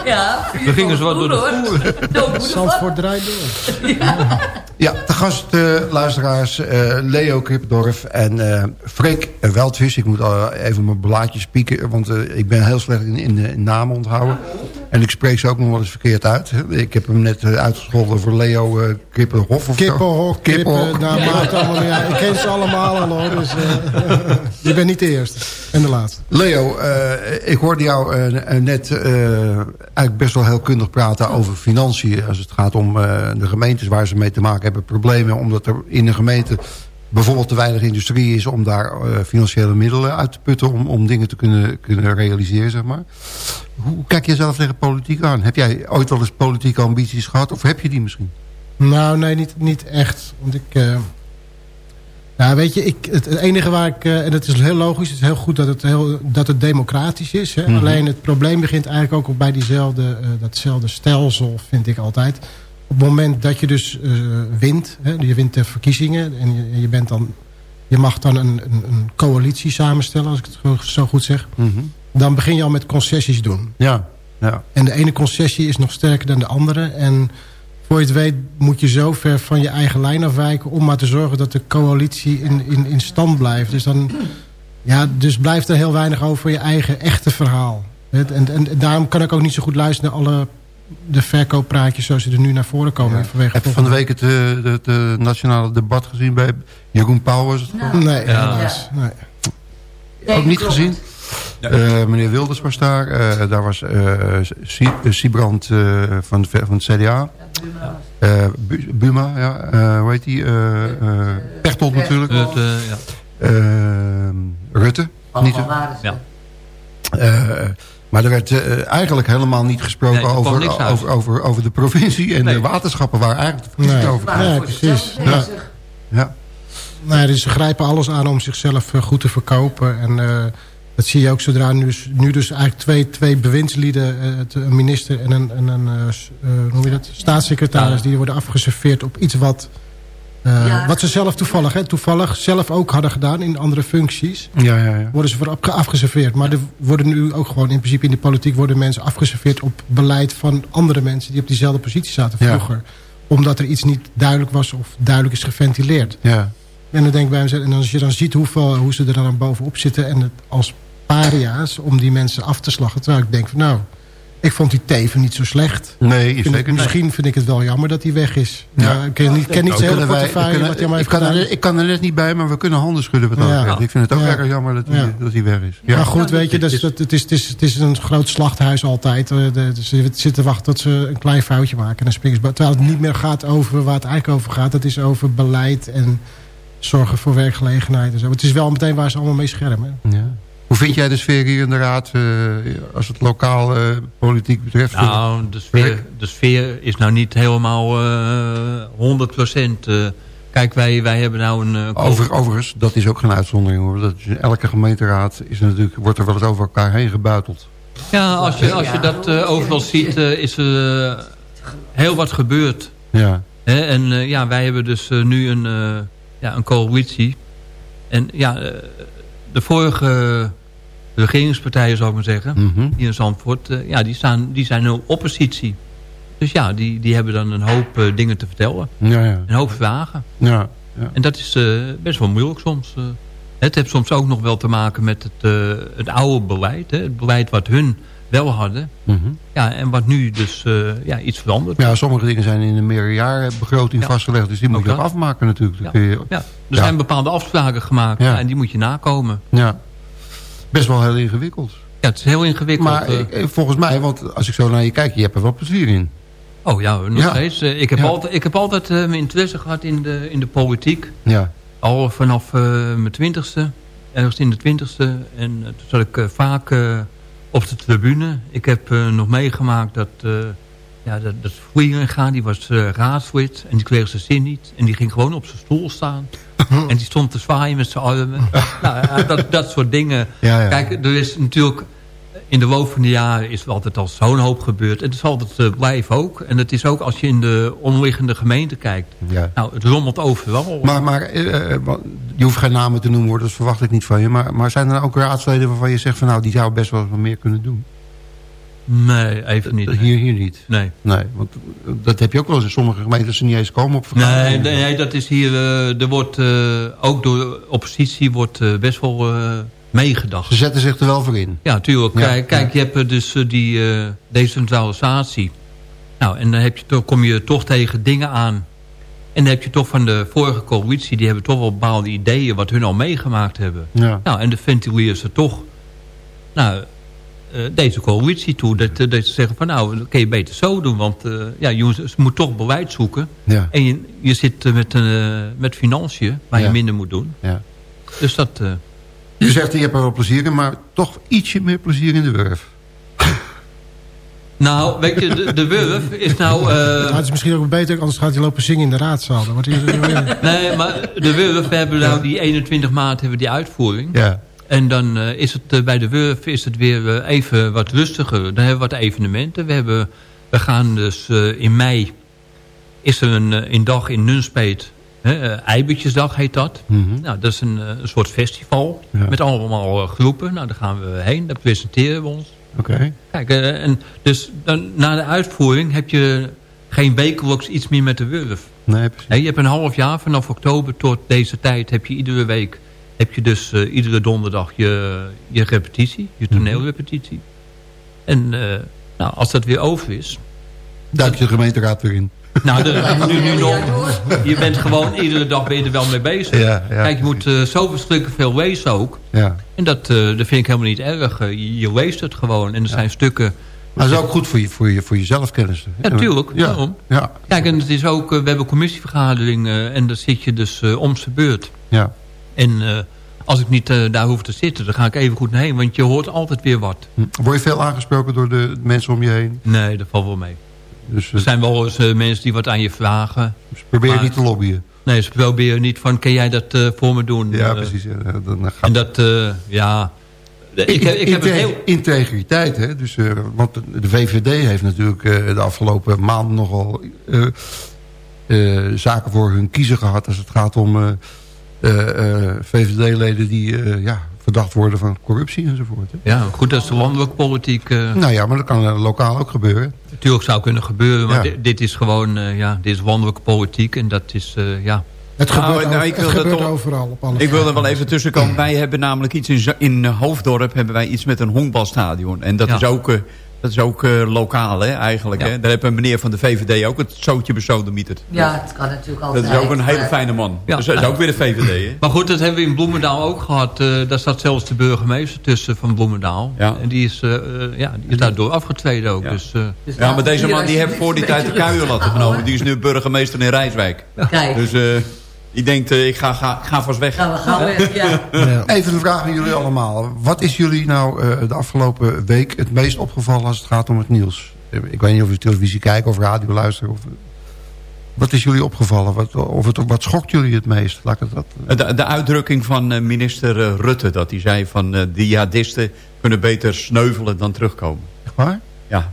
Ja, We gingen zo wat door de voer. Zandvoort draait door. Ja, te gast eh, luisteraars eh, Leo Krippendorf en eh Freek Weldvis. Ik moet even mijn blaadjes pieken, want eh, ik ben heel slecht in, in, in namen onthouden. En ik spreek ze ook nog wel eens verkeerd uit. Ik heb hem net eh, uitgescholden voor Leo eh Krippenhof. of zo. Kippenhok, Kippenhok. kippen, nou, maakt allemaal. Ik ken ze allemaal al hoor, dus eh, je bent niet de eerste en de laatste. Leo, eh, ik hoorde jou eh, net eh, eigenlijk best wel heel kundig praten over financiën. Als het gaat om eh, de gemeentes waar ze mee te maken hebben. Problemen omdat er in de gemeente bijvoorbeeld te weinig industrie is... om daar eh, financiële middelen uit te putten om, om dingen te kunnen, kunnen realiseren, zeg maar. Hoe kijk je zelf tegen politiek aan? Heb jij ooit wel eens politieke ambities gehad? Of heb je die misschien? Nou, nee, niet, niet echt. Want ik... eh, nou, weet je, ik, het, het enige waar ik... eh, en het is heel logisch, het is heel goed dat het, heel, dat het democratisch is. Hè? Mhm. Alleen het probleem begint eigenlijk ook bij diezelfde, datzelfde stelsel, vind ik altijd. Op het moment dat je dus eh, wint, hè, je wint de verkiezingen... en je, je, bent dan, je mag dan een, een, een coalitie samenstellen, als ik het zo- goed zeg... dan begin je al met concessies doen. Ja, ja. En de ene concessie is nog sterker dan de andere. En voor je het weet moet je zo ver van je eigen lijn afwijken... om maar te zorgen dat de coalitie in, in, in stand blijft. Dus, dan, ja, dus blijft er heel weinig over voor je eigen echte verhaal. En, en, en daarom kan ik ook niet zo goed luisteren naar alle de verkooppraatjes... zoals ze er nu naar voren komen. Vanwege Heb je van de week het, eh, het nationale debat gezien bij Jeroen Pauw? Was het Nee, Ja. helaas. Nee. Nee, ook niet klopt. gezien. Eh, meneer Wilders was daar. eh, daar was eh eh, Siebrand eh, van, de- van het CDA. Eh, Bu- Buma, ja. eh, hoe heet die? Eh, eh, Pechtold natuurlijk. Het, eh, ja. Rutte. Niet. Ja. Maar er werd eh, eigenlijk helemaal niet gesproken Nee, er over, over, over, over de provincie en Nee. de waterschappen waar eigenlijk de Nee. over Waren Ja, precies. Ja. Ja. Nou, dus ze grijpen alles aan om zichzelf eh, goed te verkopen. En eh, dat zie je ook zodra nu, dus- nu dus eigenlijk twee, twee bewindslieden... eh, een minister en een, en een noem je dat? staatssecretaris... die worden afgeserveerd op iets wat... eh, Ja. Wat ze zelf toevallig, hè, toevallig zelf ook hadden gedaan in andere functies. Ja, ja, ja. Worden ze voor afge- afgeserveerd. Maar er worden nu ook gewoon in principe in de politiek... worden mensen afgeserveerd op beleid van andere mensen... die op diezelfde positie zaten Ja. vroeger. Omdat er iets niet duidelijk was of duidelijk is geventileerd. ja. En dan denk ik bij mezelf, en als je dan ziet hoeveel, hoe ze er dan bovenop zitten... en het als paria's om die mensen af te slagen. Terwijl ik denk van nou, ik vond die Teven niet zo slecht. Nee, vind zeker niet. misschien vind ik het wel jammer dat hij weg is. Ja. Ja. ik ken niet, ken niet Nou, zijn hele kunnen wij- portefeuille kunnen- wat hij maar ik, kan er, ik kan er net niet bij, maar we kunnen handen schudden wat Ja. Ik vind het ook erg jammer dat hij, dat hij weg is. Ja. Maar goed, weet je, dat is, dat, het, is, het, is, het is een groot slachthuis altijd. Eh, Ze zitten te wachten tot ze een klein foutje maken. En Terwijl het niet meer gaat over waar het eigenlijk over gaat. Dat is over beleid en zorgen voor werkgelegenheid en zo. Het is wel meteen waar ze allemaal mee schermen. Ja. Hoe vind jij de sfeer hier in de Raad eh, als het lokaal eh, politiek betreft? Nou, de sfeer, de sfeer is nou niet helemaal eh 100% eh kijk, wij, wij hebben nou een... Over, overigens, dat is ook geen uitzondering hoor. Dat is, elke gemeenteraad is er natuurlijk, wordt er wel eens over elkaar heen gebuiteld. Ja, als je, als je dat overal ziet, is er heel wat gebeurd. Ja. En ja, wij hebben dus nu een, ja, een coalitie. En ja, de vorige regeringspartijen, zou ik maar zeggen, Mhm. hier in Zandvoort, eh, ja, die, staan, die zijn in oppositie. Dus ja, die, die hebben dan een hoop eh, dingen te vertellen. Ja, ja. Een hoop vragen. ja, ja. En dat is eh, best wel moeilijk soms. het heeft soms ook nog wel te maken met het, het oude beleid. Hè? Het beleid wat hun wel hadden. Mhm. Ja, en wat nu dus ja, iets verandert. Ja, sommige dingen zijn in een meerjarenbegroting Ja. vastgelegd. Dus die moet je ook afmaken natuurlijk. Ja. je, er zijn bepaalde afspraken gemaakt en die moet je nakomen. ja. Best wel heel ingewikkeld. Ja, het is heel ingewikkeld. Maar eh. ik- eh, volgens mij, want als ik zo naar je kijk, je hebt er wel plezier in. oh ja, nog Ja. steeds. Eh, ik, heb Ja. altijd, ik heb altijd mijn interesse gehad in de, in de politiek. Ja. Al vanaf mijn twintigste. Ergens in de twintigste. En toen zat ik vaak op de tribune. Ik heb nog meegemaakt dat... eh ja, dat, dat Vlieringa, die was eh raadslid. En die kreeg zijn zin niet. En die ging gewoon op zijn stoel staan. en die stond te zwaaien met zijn armen. nou, dat, dat soort dingen. Ja, ja. Kijk, er is natuurlijk... in de loop van de jaren is er altijd al zo'n hoop gebeurd. En het zal het uh, blijven ook. En het is ook als je in de omliggende gemeente kijkt. Ja. Nou, het rommelt overal. Maar, maar uh, je hoeft geen namen te noemen, hoor, dat verwacht ik niet van je. Maar, maar zijn er ook raadsleden waarvan je zegt van nou, die zou best wel wat meer kunnen doen? Nee, even niet. Hier, hier niet? Nee. Nee, want dat heb je ook wel eens in sommige gemeenten ze niet eens komen op nee, nee, nee, dat is hier... Uh, er wordt uh, ook door de oppositie wordt best wel meegedacht. Ze zetten zich er wel voor in. Ja, tuurlijk. Ja, kijk, kijk, je hebt dus die decentralisatie. Nou, en dan heb je, toch, kom je toch tegen dingen aan. En dan heb je toch van de vorige coalitie... die hebben toch wel bepaalde ideeën wat hun al meegemaakt hebben. Ja. Nou, en de ventileren ze toch... Nou, deze coalitie toe. Dat, uh, dat ze zeggen van nou, dat kun je beter zo doen. Want uh, ja, je moet, moet toch beleid zoeken. Ja. En je, je zit met, met financiën waar Ja. je minder moet doen. Ja. Dus dat... Je zegt je hebt er wel plezier in, maar toch ietsje meer plezier in de Wurf. Nou, weet je, de, de Wurf is nou... Nou, het is misschien ook beter, anders gaat hij lopen zingen in de raadzaal. Dan wordt hij... nee, maar de Wurf, we hebben nou die 21 maart hebben we die uitvoering. Ja. En dan uh, is het uh, bij de Wurf is het weer uh, even wat rustiger. Dan hebben we wat evenementen. We, hebben, we gaan dus in mei... is er een, een dag in Nunspeet. Eibertjesdag heet dat. Mm -hmm. Nou, dat is een, een soort festival. Ja. Met allemaal groepen. Nou, daar gaan we heen. Daar presenteren we ons. Oké. Okay. Kijk, en dus dan, na de uitvoering heb je geen wekelijks iets meer met de Wurf. Nee, precies. je hebt een half jaar. Vanaf oktober tot deze tijd heb je iedere week heb je dus uh, iedere donderdag je, je repetitie, je toneelrepetitie. En uh, nou, als dat weer over is... Duik je de gemeenteraad weer in. Nou, de, nu, nu nog. Je bent gewoon iedere dag ben je er wel mee bezig. Ja, ja. Kijk, je moet uh, zo verschrikkelijk veel lezen ook. Ja. En dat, dat vind ik helemaal niet erg. Je, je, leest het gewoon. En er zijn stukken... Maar dat is ook goed voor je, voor je, voor je zelfkennis. Ja, natuurlijk. Ja. ja. Kijk, en het is ook... We hebben commissievergaderingen en daar zit je dus om zijn beurt. Ja. En als ik niet uh, daar hoef te zitten, dan ga ik even goed naar heen. Want je hoort altijd weer wat. Hm. Word je veel aangesproken door de mensen om je heen? Nee, dat valt wel mee. Dus, er zijn wel eens uh, mensen die wat aan je vragen. Dus probeer maar, niet te lobbyen? Nee, ze proberen niet van, kan jij dat uh, voor me doen? Ja, precies. Ja, dan gaat... En dat, ja... Ik, ik, ik heb Integ heel... Integriteit, hè. Dus, want de VVD heeft natuurlijk de afgelopen maanden nogal zaken voor hun kiezer gehad... als het gaat om uh, VVD-leden die uh, ja, verdacht worden van corruptie enzovoort. Hè? Ja, goed, dat is de landelijke politiek. Uh... Nou ja, maar dat kan lokaal ook gebeuren. Natuurlijk zou kunnen gebeuren, maar ja. dit, dit, is gewoon ja, dit is landelijke politiek en dat is, ja... Het gebeurt, nou, nou, ik wil het gebeurt toch, overal. Op alle ik wil er wel even tussenkomen. Wij hebben namelijk iets in, in Hoofddorp hebben wij iets met een honkbalstadion. En dat ja. is ook... Dat is ook uh, lokaal, hè, eigenlijk. Ja. Hè? Daar heeft een meneer van de VVD ook het zootje besodemieterd. Ja, het kan natuurlijk altijd. Dat is ook een hele fijne man. Ja. Dus dat is ook weer de VVD, hè? Maar goed, dat hebben we in Bloemendaal ook gehad. Uh, daar zat zelfs de burgemeester tussen van Bloemendaal. Ja. En die is, uh, ja, die is daardoor afgetreden ook. Ja, dus, dus ja maar deze man die heeft voor die tijd de kuier laten genomen. Die is nu burgemeester in Rijswijk. Kijk. Dus... Ik denk, uh, ik ga, ga, ga vast weg. Gaan we gaan weg, ja. Even een vraag aan jullie allemaal. Wat is jullie nou uh, de afgelopen week het meest opgevallen als het gaat om het nieuws? Ik weet niet of je televisie kijkt of radio luistert. Of, wat is jullie opgevallen? Wat, of het, wat schokt jullie het meest? Laat ik dat, de, de uitdrukking van uh, minister Rutte. Dat hij zei van uh, de jihadisten kunnen beter sneuvelen dan terugkomen. Echt waar? Ja.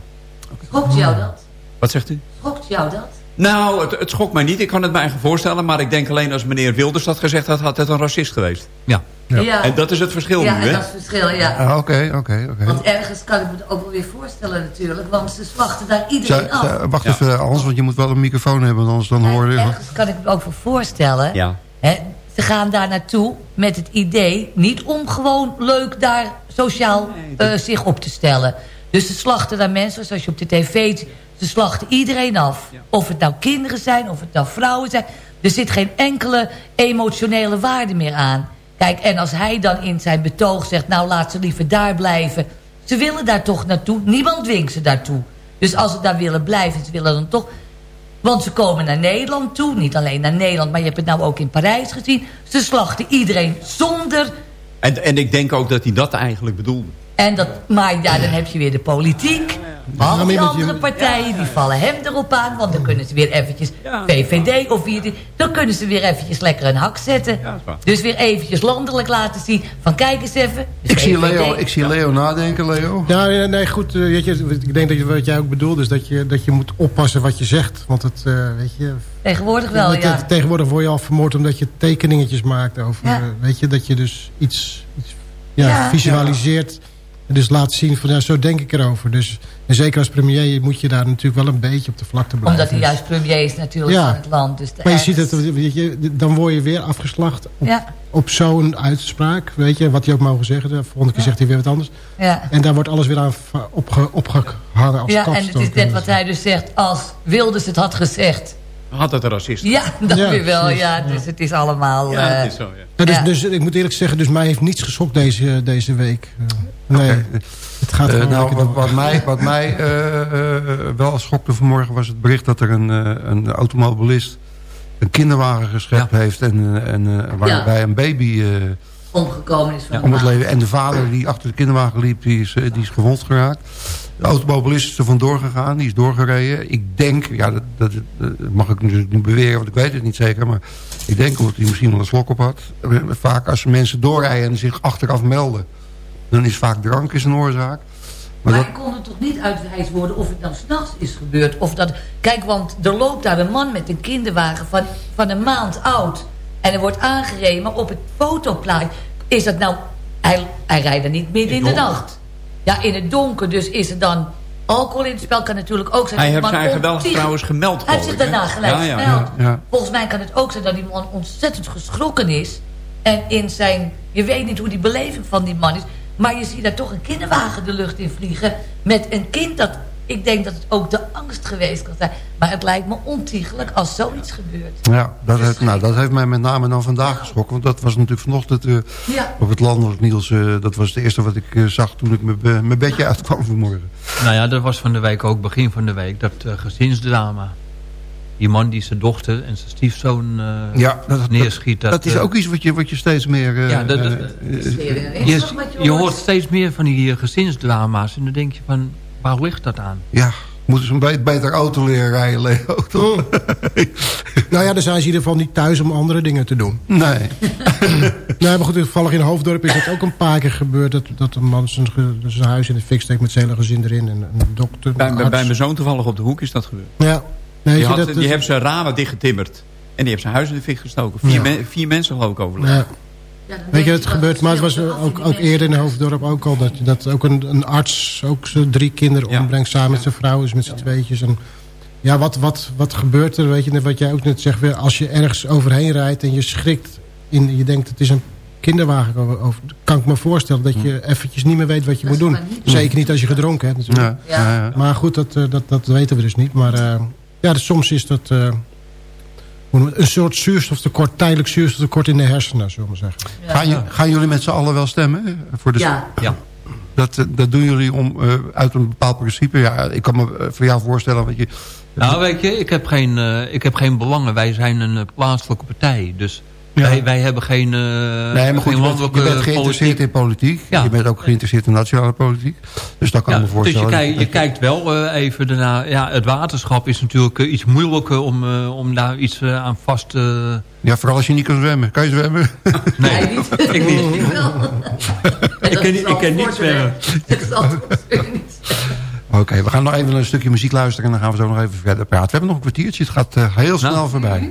Schokt jou dat? Wat zegt u? Schokt jou dat? Nou, het, het schokt mij niet. Ik kan het me eigen voorstellen. Maar ik denk alleen als meneer Wilders dat gezegd had... had het een racist geweest. Ja. ja. ja. En dat is het verschil ja, nu, hè? Ja, dat is het verschil, ja. Ah, Oké, oké, oké. Want ergens kan ik me het ook wel weer voorstellen natuurlijk. Want ze slachten daar iedereen af. Wacht even, Hans, want je moet wel een microfoon hebben. Anders dan hoor je... Ergens kan ik me ook wel voorstellen. Ja. Hè, ze gaan daar naartoe met het idee... niet om gewoon leuk daar sociaal nee, dat... uh, zich op te stellen. Dus ze slachten daar mensen, zoals je op de tv ziet... Ze slachten iedereen af. Ja. Of het nou kinderen zijn, of het nou vrouwen zijn. Er zit geen enkele emotionele waarde meer aan. Kijk, en als hij dan in zijn betoog zegt... nou, laat ze liever daar blijven. Ze willen daar toch naartoe. Niemand dwingt ze daartoe. Dus als ze daar willen blijven, ze willen dan toch... Want ze komen naar Nederland toe. Niet alleen naar Nederland, maar je hebt het nou ook in Parijs gezien. Ze slachten iedereen zonder... En, en ik denk ook dat hij dat eigenlijk bedoelde. En dat, maar ja, dan heb je weer de politiek. Al die andere partijen die vallen hem erop aan. Want dan kunnen ze weer eventjes VVD of wie het- Dan kunnen ze weer eventjes lekker een hak zetten. Dus weer eventjes landelijk laten zien. Van kijk eens even. Ik zie. Leo, ik zie Leo nadenken, Leo. Ja, ja, nee, goed. eh, Weet je, ik denk dat je, wat jij ook bedoelt is dat je, dat je moet oppassen wat je zegt. Want het, eh, weet je... Tegenwoordig wel, ja. Tegenwoordig word je al vermoord omdat je tekeningetjes maakt over... Ja. eh, Weet je, dat je dus iets, iets ja, Ja. visualiseert. En dus laat zien van, ja, zo denk ik erover. Dus, en zeker als premier moet je daar natuurlijk wel een beetje op de vlakte blijven. Omdat hij Dus- juist premier is natuurlijk Ja. van het land. Dus Maar je ziet het, weet je, dan word je weer afgeslacht op, Ja, op zo'n uitspraak. Weet je, wat hij ook mogen zeggen. De volgende keer zegt hij weer wat anders. ja. En daar wordt alles weer aan opge, opgehangen als Ja, en het is net wat hij dus zegt. Als Wilders het had gezegd. Had het racist. Ja, dat Ja, weer wel. precies. Ja, dus het is allemaal... Ja, eh, het is zo, ja. Ja, dus, Ja. dus ik moet eerlijk zeggen, dus mij heeft niets geschokt deze, deze week. Eh, nee, het gaat Eh, nou, wat, wat mij, wat mij eh, eh, wel schokte vanmorgen was het bericht dat er een, eh, een automobilist een kinderwagen geschept heeft en, en eh, waarbij een baby eh, omgekomen is van om het leven. En de vader die achter de kinderwagen liep, die is, die is gewond geraakt. De automobilist is er vandoor gegaan, die is doorgereden. Ik denk, ja, dat, dat, dat mag ik natuurlijk niet beweren, want ik weet het niet zeker. Maar ik denk omdat hij misschien wel een slok op had. Vaak als mensen doorrijden en zich achteraf melden, dan is vaak drank is een oorzaak. Maar Maar dat, ik kon het toch niet uitwijs worden of het nou s'nachts is gebeurd. Of dat, kijk, want er loopt daar een man met een kinderwagen van, van een maand oud. En er wordt aangereden, maar op het fotoplaatje is dat nou... Hij, hij rijdt er niet midden in de nacht. Ja, in het donker. Dus is er dan alcohol in het spel. Kan natuurlijk ook zijn. Hij heeft zijn eigen wel trouwens gemeld. Hij heeft zich daarna gelijk Ja, ja, gemeld. ja, ja. Volgens mij kan het ook zijn dat die man ontzettend geschrokken is. En in zijn... Je weet niet hoe die beleving van die man is. Maar je ziet daar toch een kinderwagen de lucht in vliegen. Met een kind dat... Ik denk dat het ook de angst geweest kan zijn. Maar het lijkt me ontiegelijk als zoiets gebeurt. ja, dat, heeft, nou, dat heeft mij met name dan vandaag geschrokken. Want dat was natuurlijk vanochtend eh, Ja. op het landelijk nieuws. eh, dat was het eerste wat ik eh, zag toen ik mijn be- mijn bedje uitkwam vanmorgen. Nou ja, dat was van de week ook, begin van de week, dat uh, gezinsdrama. Die man die zijn dochter en zijn stiefzoon uh, Ja, dat, neerschiet. Dat, dat is uh, ook iets wat je, wat je steeds meer... Uh, ja, dat, uh, je, je hoort steeds meer van die gezinsdrama's. En dan denk je van, waar ligt dat aan? Ja, moeten ze een beter auto leren rijden, Leo. Toch? Oh. nou ja, dan zijn ze in ieder geval niet thuis om andere dingen te doen. Nee. nee, maar goed, toevallig in Hoofddorp is het ook een paar keer gebeurd... dat, dat een man zijn, zijn huis in de fik steekt met zijn hele gezin erin. En een dokter, bij, een bij, bij mijn zoon toevallig op de hoek is dat gebeurd. Ja. Nee, die had, dat, die dat, heeft zijn ramen dichtgetimmerd. En die heeft zijn huis in de fik gestoken. Vier, Ja. men- vier mensen geloof ik overleden. ja. Weet je, het gebeurt, maar het was ook, ook eerder in Hoofddorp ook al... dat, dat ook een, een arts ook zijn drie kinderen Ja. ombrengt... samen met zijn vrouw, is met z'n tweetjes. En ja, wat, wat, wat gebeurt er? Weet je, net wat jij ook net zegt, weer, als je ergens overheen rijdt... en je schrikt, in, je denkt het is een kinderwagen... Over, over- kan ik me voorstellen dat je eventjes niet meer weet wat je moet doen. Zeker niet als je gedronken hebt natuurlijk. Ja, ja. ja. Maar goed, dat, eh, dat, dat weten we dus niet. Maar eh, ja, dus soms is dat... eh, een soort zuurstoftekort, tijdelijk zuurstoftekort in de hersenen, zullen we maar zeggen. Gaan, je- gaan jullie met z'n allen wel stemmen? Voor de Ja. Ja. Dat, eh, dat doen jullie om, eh, uit een bepaald principe. Ja, ik kan me voor jou voorstellen... Want je, Nou, weet je, ik heb geen, uh, ik heb geen belangen. Wij zijn een uh, plaatselijke partij. Dus Ja. wij, wij hebben geen, uh, nee, maar goed, geen je bent, je bent geïnteresseerd politiek. in politiek. Ja. Je bent ook geïnteresseerd in nationale politiek. Dus dat kan Ja, ik me dus je, voorstellen. kijkt, je kijkt wel uh, even daarna. Ja, het waterschap is natuurlijk uh, iets moeilijker om, uh, om daar iets uh, aan vast te... Ja, vooral als je niet kan zwemmen. Kan je zwemmen? Nee, niet. ik niet. Ik wel. Ik ken niet- ik ken niet zwemmen. Ik Oké, we gaan nog even een stukje muziek luisteren... en dan gaan we zo nog even verder praten. We hebben nog een kwartiertje. Het gaat uh, heel snel Nou. voorbij.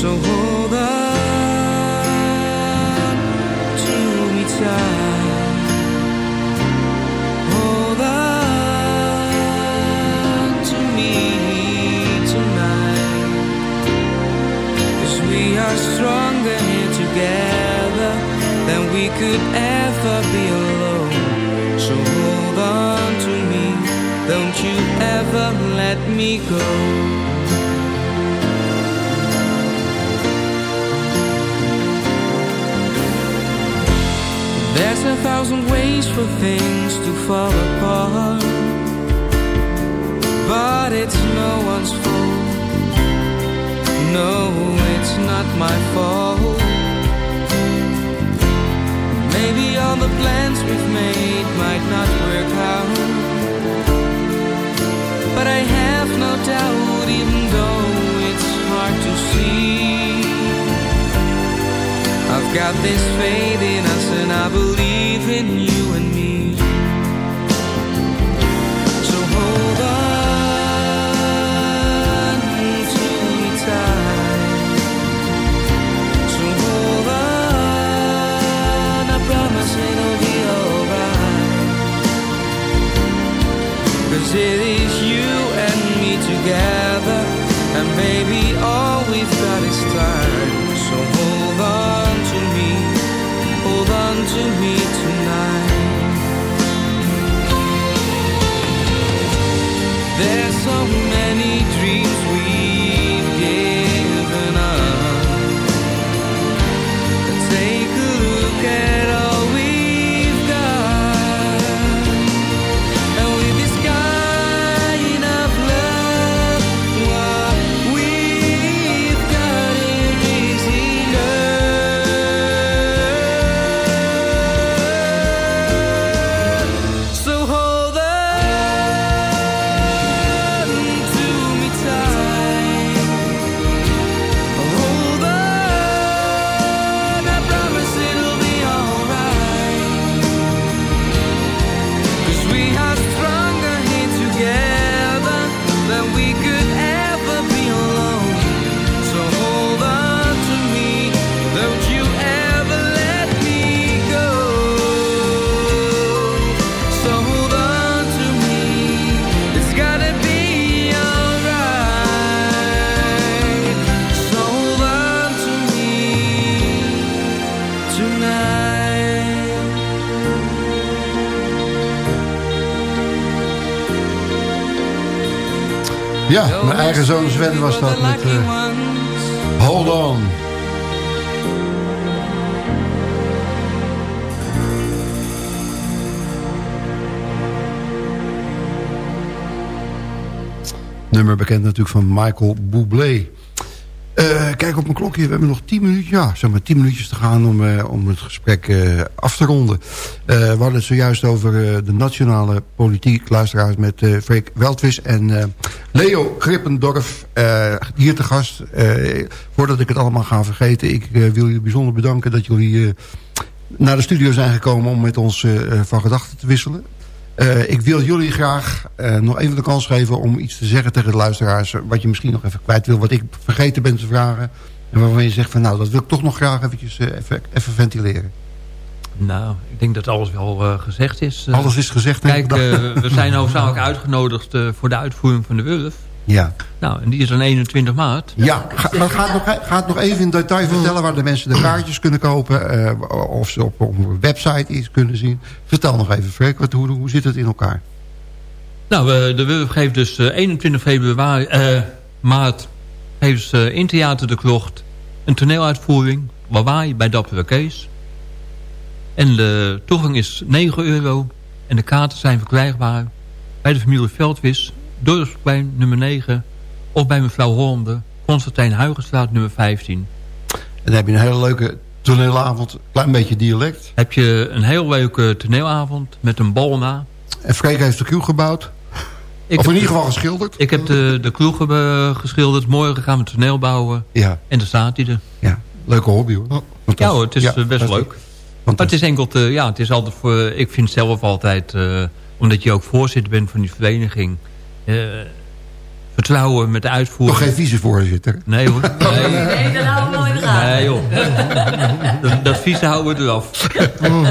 So hold on to me tight. Hold on to me tonight. 'Cause we are stronger here together than we could ever be alone. So hold on to me, don't you ever let me go. There's a thousand ways for things to fall apart, but it's no one's fault. No, it's not my fault. Maybe all the plans we've made might not work out, but I have no doubt, even though it's hard to see. I've got this faith alone Ja, mijn eigen zoon Sven was dat met eh, Hold On. Nummer bekend natuurlijk van Michael Bublé. Eh, kijk op mijn klokje, we hebben nog 10 minuutjes, ja, zeg maar 10 minuutjes te gaan om, eh, om het gesprek af te ronden. We hadden het zojuist over de nationale politiek, luisteraars met Freek Weltwis en Leo Krippendorf eh, hier te gast. Eh, voordat ik het allemaal ga vergeten, ik eh, wil jullie bijzonder bedanken dat jullie naar de studio zijn gekomen om met ons van gedachten te wisselen. Ik wil jullie graag nog even de kans geven om iets te zeggen tegen de luisteraars. Wat je misschien nog even kwijt wil, wat ik vergeten ben te vragen. En waarvan je zegt van nou, dat wil ik toch nog graag eventjes, even, even ventileren. Nou, ik denk dat alles wel eh, gezegd is. Eh, Alles is gezegd. Kijk, eh, we zijn hoofdzakelijk uitgenodigd voor de uitvoering van de Wulf. ja. Nou, en die is dan 21 maart. Ja, ga, ga, ga, het nog, ga het nog even in detail vertellen waar de mensen de kaartjes kunnen kopen. of ze op, op een website iets kunnen zien. Vertel nog even, Freek, wat, hoe, hoe zit het in elkaar? Nou, de Wulf geeft dus eh, 21 februari, maart... heeft ze in Theater de Klocht een toneeluitvoering... Lawaai bij Dappere Kees. En de toegang is 9 euro. En de kaarten zijn verkrijgbaar bij de familie Veldwis... Dorpsplein nummer 9... of bij mevrouw Hollander... Constantijn Huigenstraat nummer 15. En dan heb je een hele leuke toneelavond. Klein beetje dialect. Heb je een heel leuke toneelavond met een bal na. En Freek heeft de crew gebouwd. Ik of in ieder geval geschilderd. Ik heb de, de kroeg geschilderd. Morgen gaan we toneel bouwen. Ja, En dan staat hij er. ja. leuke hobby hoor. Fantastisch. Ja hoor, het is Ja, eh, best leuk. Maar het is enkel, te, ja, het is altijd voor, ik vind zelf altijd, eh, omdat je ook voorzitter bent van die vereniging, eh, vertrouwen met de uitvoering. Toch geen vicevoorzitter? Nee hoor. Nee, Nee, dat houden we nooit in de gaten. nee joh. Dat, dat vieze houden we eraf.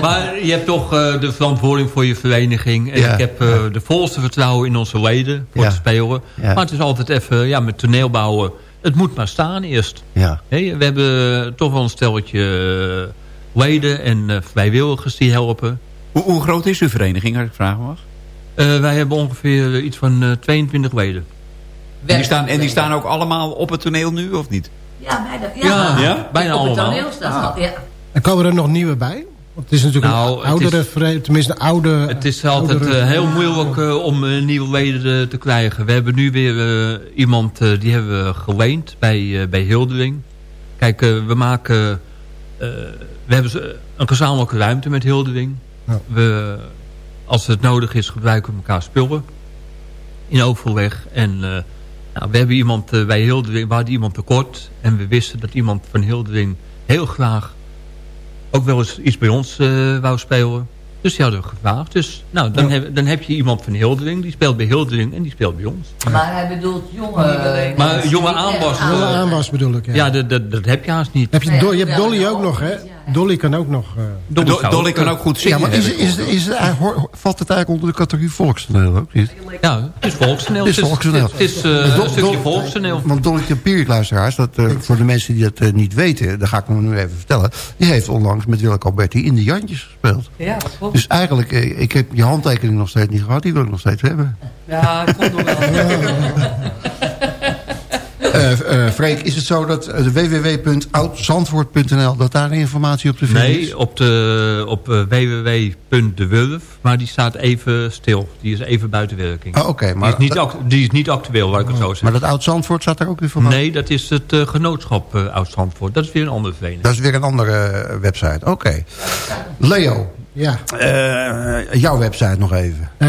maar je hebt toch eh, de verantwoording voor je vereniging. En Ja. ik heb eh, de volste vertrouwen in onze leden voor Ja. te spelen. Ja. Maar het is altijd even, ja, met toneelbouwen. Het moet maar staan eerst. Ja. Hé, we hebben toch wel een stelletje eh, leden en eh, vrijwilligers die helpen. Hoe, hoe groot is uw vereniging, als ik vragen mag? Eh, wij hebben ongeveer eh, iets van eh, 22 leden. En die, staan, en die staan ook allemaal op het toneel nu, of niet? Ja, bijna, ja. Ja, Ja? bijna Op het allemaal. toneel staat al, ja. En komen er nog nieuwe bij? Want het is natuurlijk Nou, een het oudere, is- tenminste een oude... Het is altijd oudere- eh, heel moeilijk eh, om eh, nieuwe leden eh, te krijgen. We hebben nu weer eh, iemand eh, die hebben we geleend bij, eh, bij Hildering. Kijk, eh, we maken... eh, we hebben een gezamenlijke ruimte met Hildering. Ja. We, als het nodig is, gebruiken we elkaar spullen. In overleg. En eh, nou, we hebben iemand eh, bij Hildering... We hadden iemand tekort. En we wisten dat iemand van Hildering heel graag... ook wel eens iets bij ons wou spelen. Dus die hadden we gevraagd. Dus nou, dan, Ja. heb, dan heb je iemand van Hildering. Die speelt bij Hildering en die speelt bij ons. Maar hij bedoelt jonge... Maar jonge aanwas, Jonge aanwas bedoel ik, ja. Ja, dat, dat, dat heb je haast niet. Heb je, Nee, Do- je hebt Dolly ook nog, hè? Ja, ja. Dolly kan ook nog... eh, Dolly Do- kan eh, ook goed Ja, zingen. maar is, is, is, hoor- valt het eigenlijk onder de categorie volkstoneel ook niet? Ja, het is volkstoneel. Het is volkstoneel. Het is, eh, Do- een stukje Do- volkstoneel. Want Dolly Tempierik, luisteraars, dat, eh, voor de mensen die dat eh, niet weten... dan ga ik hem nu even vertellen. Die heeft onlangs met Willeke Alberti in de Jantjes gespeeld. Ja, dat klopt. Dus eigenlijk, eh, ik heb je handtekening nog steeds niet gehad. Die wil ik nog steeds hebben. Ja, dat komt nog wel. Eh eh, Freek, is het zo dat eh, www.oudzandvoort.nl... dat daar informatie op te vinden is? Nee, op, de, op www.dewulf. Maar die staat even stil. Die is even buiten werking. Ah, Oké, die, maar, is niet die is niet actueel, laat ik het zo maar zeggen. dat Oud-Zandvoort staat daar ook informatie? Nee, dat is het genootschap eh Oud-Zandvoort. Dat is weer een andere vereniging. Dat is weer een andere website. Oké. Leo, ja. eh, jouw website nog even. Eh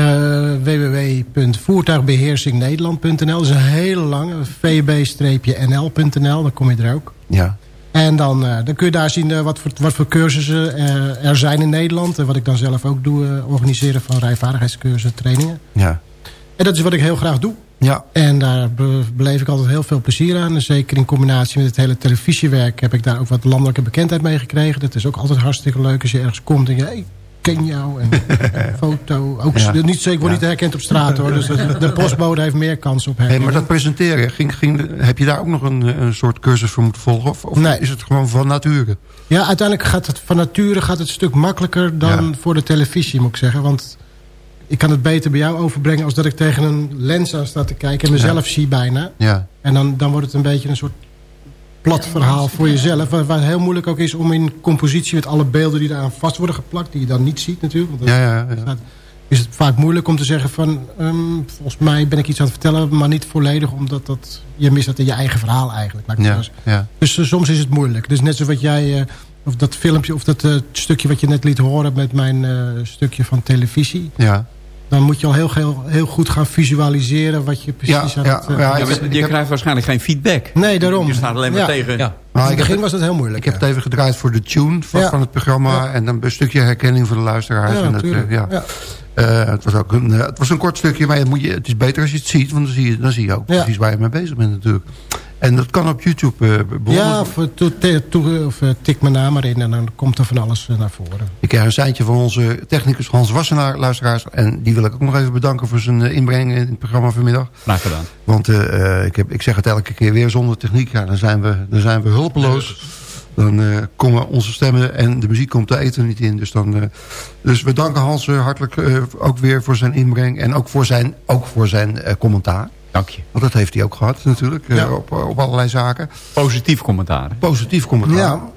www.voertuigbeheersingnederland.nl Dat is een hele lange. vb-nl.nl, dan kom je er ook. Ja. En dan, eh, dan kun je daar zien wat, voor, wat voor cursussen er zijn in Nederland. En wat ik dan zelf ook doe, organiseren van rijvaardigheidscursussen, trainingen. Ja. En dat is wat ik heel graag doe. Ja. En daar be- beleef ik altijd heel veel plezier aan. En zeker in combinatie met het hele televisiewerk heb ik daar ook wat landelijke bekendheid mee gekregen. Dat is ook altijd hartstikke leuk als je ergens komt en je, hey, ken jou. En foto. Ook, Ja. niet, ik word niet herkend op straat hoor. Dus de postbode heeft meer kans op Hey, herkenning. maar dat presenteren, ging, ging, heb je daar ook nog een, een soort cursus voor moeten volgen? Of, of Nee. is het gewoon van nature? Ja, uiteindelijk gaat het van nature gaat het een stuk makkelijker dan Ja. voor de televisie, moet ik zeggen. Want ik kan het beter bij jou overbrengen als dat ik tegen een lens aan sta te kijken en mezelf zie bijna. Ja. En dan, dan wordt het een beetje een soort plat verhaal voor jezelf. Waar, heel moeilijk ook is om in compositie met alle beelden die eraan vast worden geplakt. Die je dan niet ziet natuurlijk. Want dat Ja, ja, ja. staat- is het vaak moeilijk om te zeggen van... ehm, volgens mij ben ik iets aan het vertellen, maar niet volledig. Omdat dat, je mist dat in je eigen verhaal eigenlijk. laat Ja. Dus eh, soms is het moeilijk. Dus net zoals wat jij... eh, of dat filmpje of dat eh, stukje wat je net liet horen met mijn stukje van televisie. ja. Dan moet je al heel, heel, heel goed gaan visualiseren wat je precies Ja, aan ja, het... eh, ja, Ja, ik- maar ik je heb- krijgt waarschijnlijk geen feedback. Nee, daarom. Je staat alleen maar Ja. tegen... Ja. in het heb, begin was dat heel moeilijk. ik heb het even gedraaid voor de tune van, Ja. van het programma. Ja. En dan een stukje herkenning voor de luisteraars. Ja, en dat, eh, natuurlijk. ja. Ja. Eh, het, was ook een, het was een kort stukje, maar het, moet je, het is beter als je het ziet. Want dan zie je, dan zie je ook Ja. precies waar je mee bezig bent natuurlijk. En dat kan op YouTube eh bewonderd Ja, of, to- te- to- of tik mijn naam erin en dan komt er van alles eh, naar voren. Ik krijg een seintje van onze technicus Hans Wassenaar, luisteraars. En die wil ik ook nog even bedanken voor zijn eh, inbreng in het programma vanmiddag. Graag gedaan. Want eh, eh, ik, heb, ik zeg het elke keer weer, zonder techniek, ja, dan, zijn we, dan zijn we hulpeloos. Dan eh, komen onze stemmen en de muziek komt de eten niet in. Dus, dan, eh, dus we danken Hans hartelijk eh, ook weer voor zijn inbreng. En ook voor zijn, ook voor zijn eh, commentaar. Dank je. Want dat heeft hij ook gehad natuurlijk, eh, Ja. op, op allerlei zaken. Positief commentaar. Positief commentaar. Ja.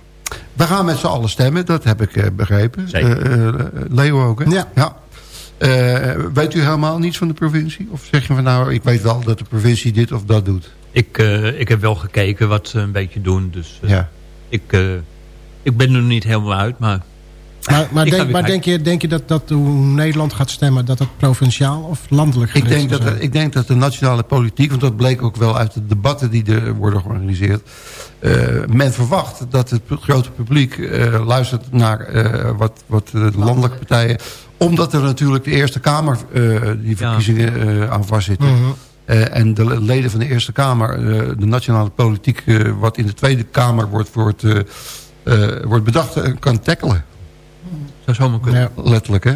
We gaan met z'n allen stemmen, dat heb ik eh, begrepen. Zeker. Eh, eh, Leo ook, hè? Ja. Eh, weet u helemaal niets van de provincie? Of zeg je van nou, ik weet wel dat de provincie dit of dat doet? Ik, eh, ik heb wel gekeken wat ze een beetje doen. Dus eh, Ja. ik, eh, ik ben er nog niet helemaal uit. Maar Maar, maar, Ik denk, maar denk, je, denk je dat, dat hoe Nederland gaat stemmen... dat het provinciaal of landelijk Ik gericht denk, zal dat, ik denk dat de nationale politiek, want dat bleek ook wel uit de debatten die er worden georganiseerd. eh, men verwacht dat het grote publiek eh, luistert naar eh, wat, wat de landelijke partijen. Omdat er natuurlijk de Eerste Kamer, eh, die verkiezingen eh, aan vastzitten. Mhm. Eh, en de leden van de Eerste Kamer, eh, de nationale politiek... eh, wat in de Tweede Kamer wordt, wordt, eh, eh, wordt bedacht, kan tackelen. Zou zomaar kunnen. Letterlijk, hè?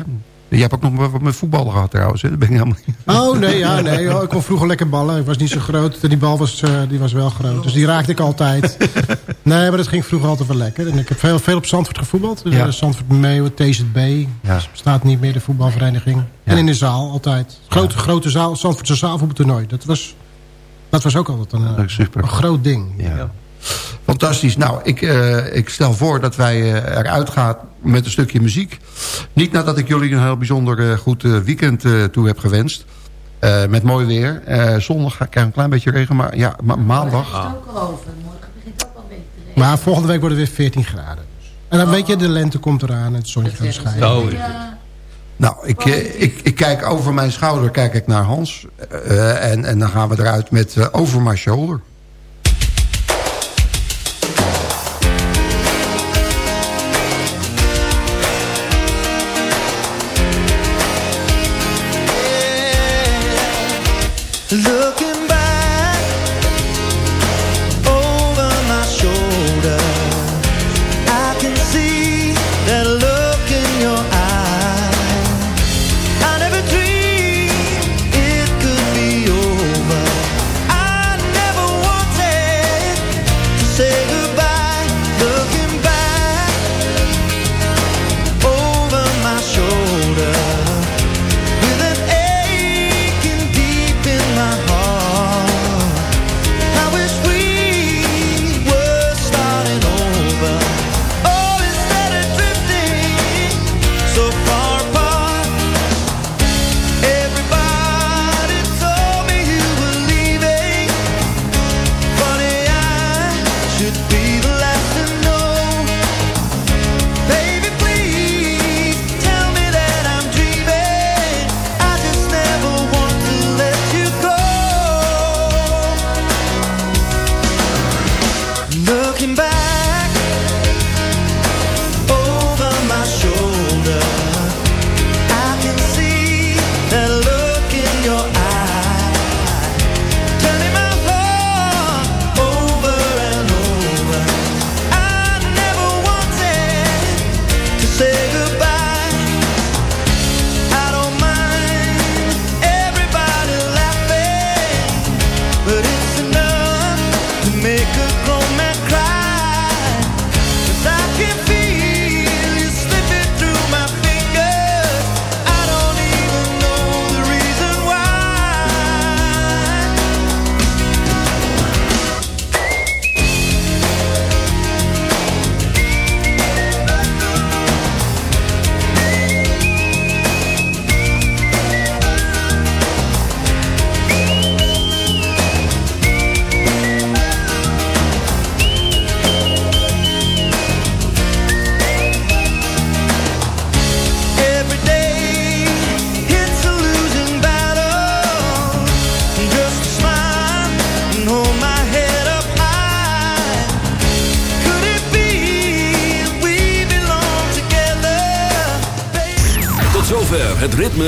Je hebt ook nog wat met voetballen gehad trouwens, hè? Dat ben ik helemaal niet... Oh nee, ja, nee oh, ik kon vroeger lekker ballen. Ik was niet zo groot. Die bal was, eh, die was wel groot. Dus die raakte ik altijd. nee, maar dat ging vroeger altijd wel lekker. En ik heb veel, veel op Zandvoort gevoetbald. Dus, Ja. eh, Zandvoort Meeuwen, TZB. Ja. Dus bestaat niet meer, de voetbalvereniging. En in de zaal altijd. Grote, grote zaal, Zandvoortse zaalvoetbaltoernooi. Dat was, dat was ook altijd een, eh, een groot ding. Ja. Fantastisch. Nou, ik, eh, ik stel voor dat wij eh, eruit gaan met een stukje muziek. Niet nadat ik jullie een heel bijzonder eh, goed weekend eh, toe heb gewenst. Eh, met mooi weer. Eh, zondag ga ik een klein beetje regen, maar ja, ma- maandag. Het is ook al over. Morgen begint ook al een beetje te regenen. Maar volgende week worden het weer 14 graden. En dan weet je, de lente komt eraan en het zonnetje gaat schijnen. Zo is het. Ja, Nou, ik, ik, ik kijk over mijn schouder kijk ik naar Hans. Eh, en, en dan gaan we eruit met Over My Shoulder.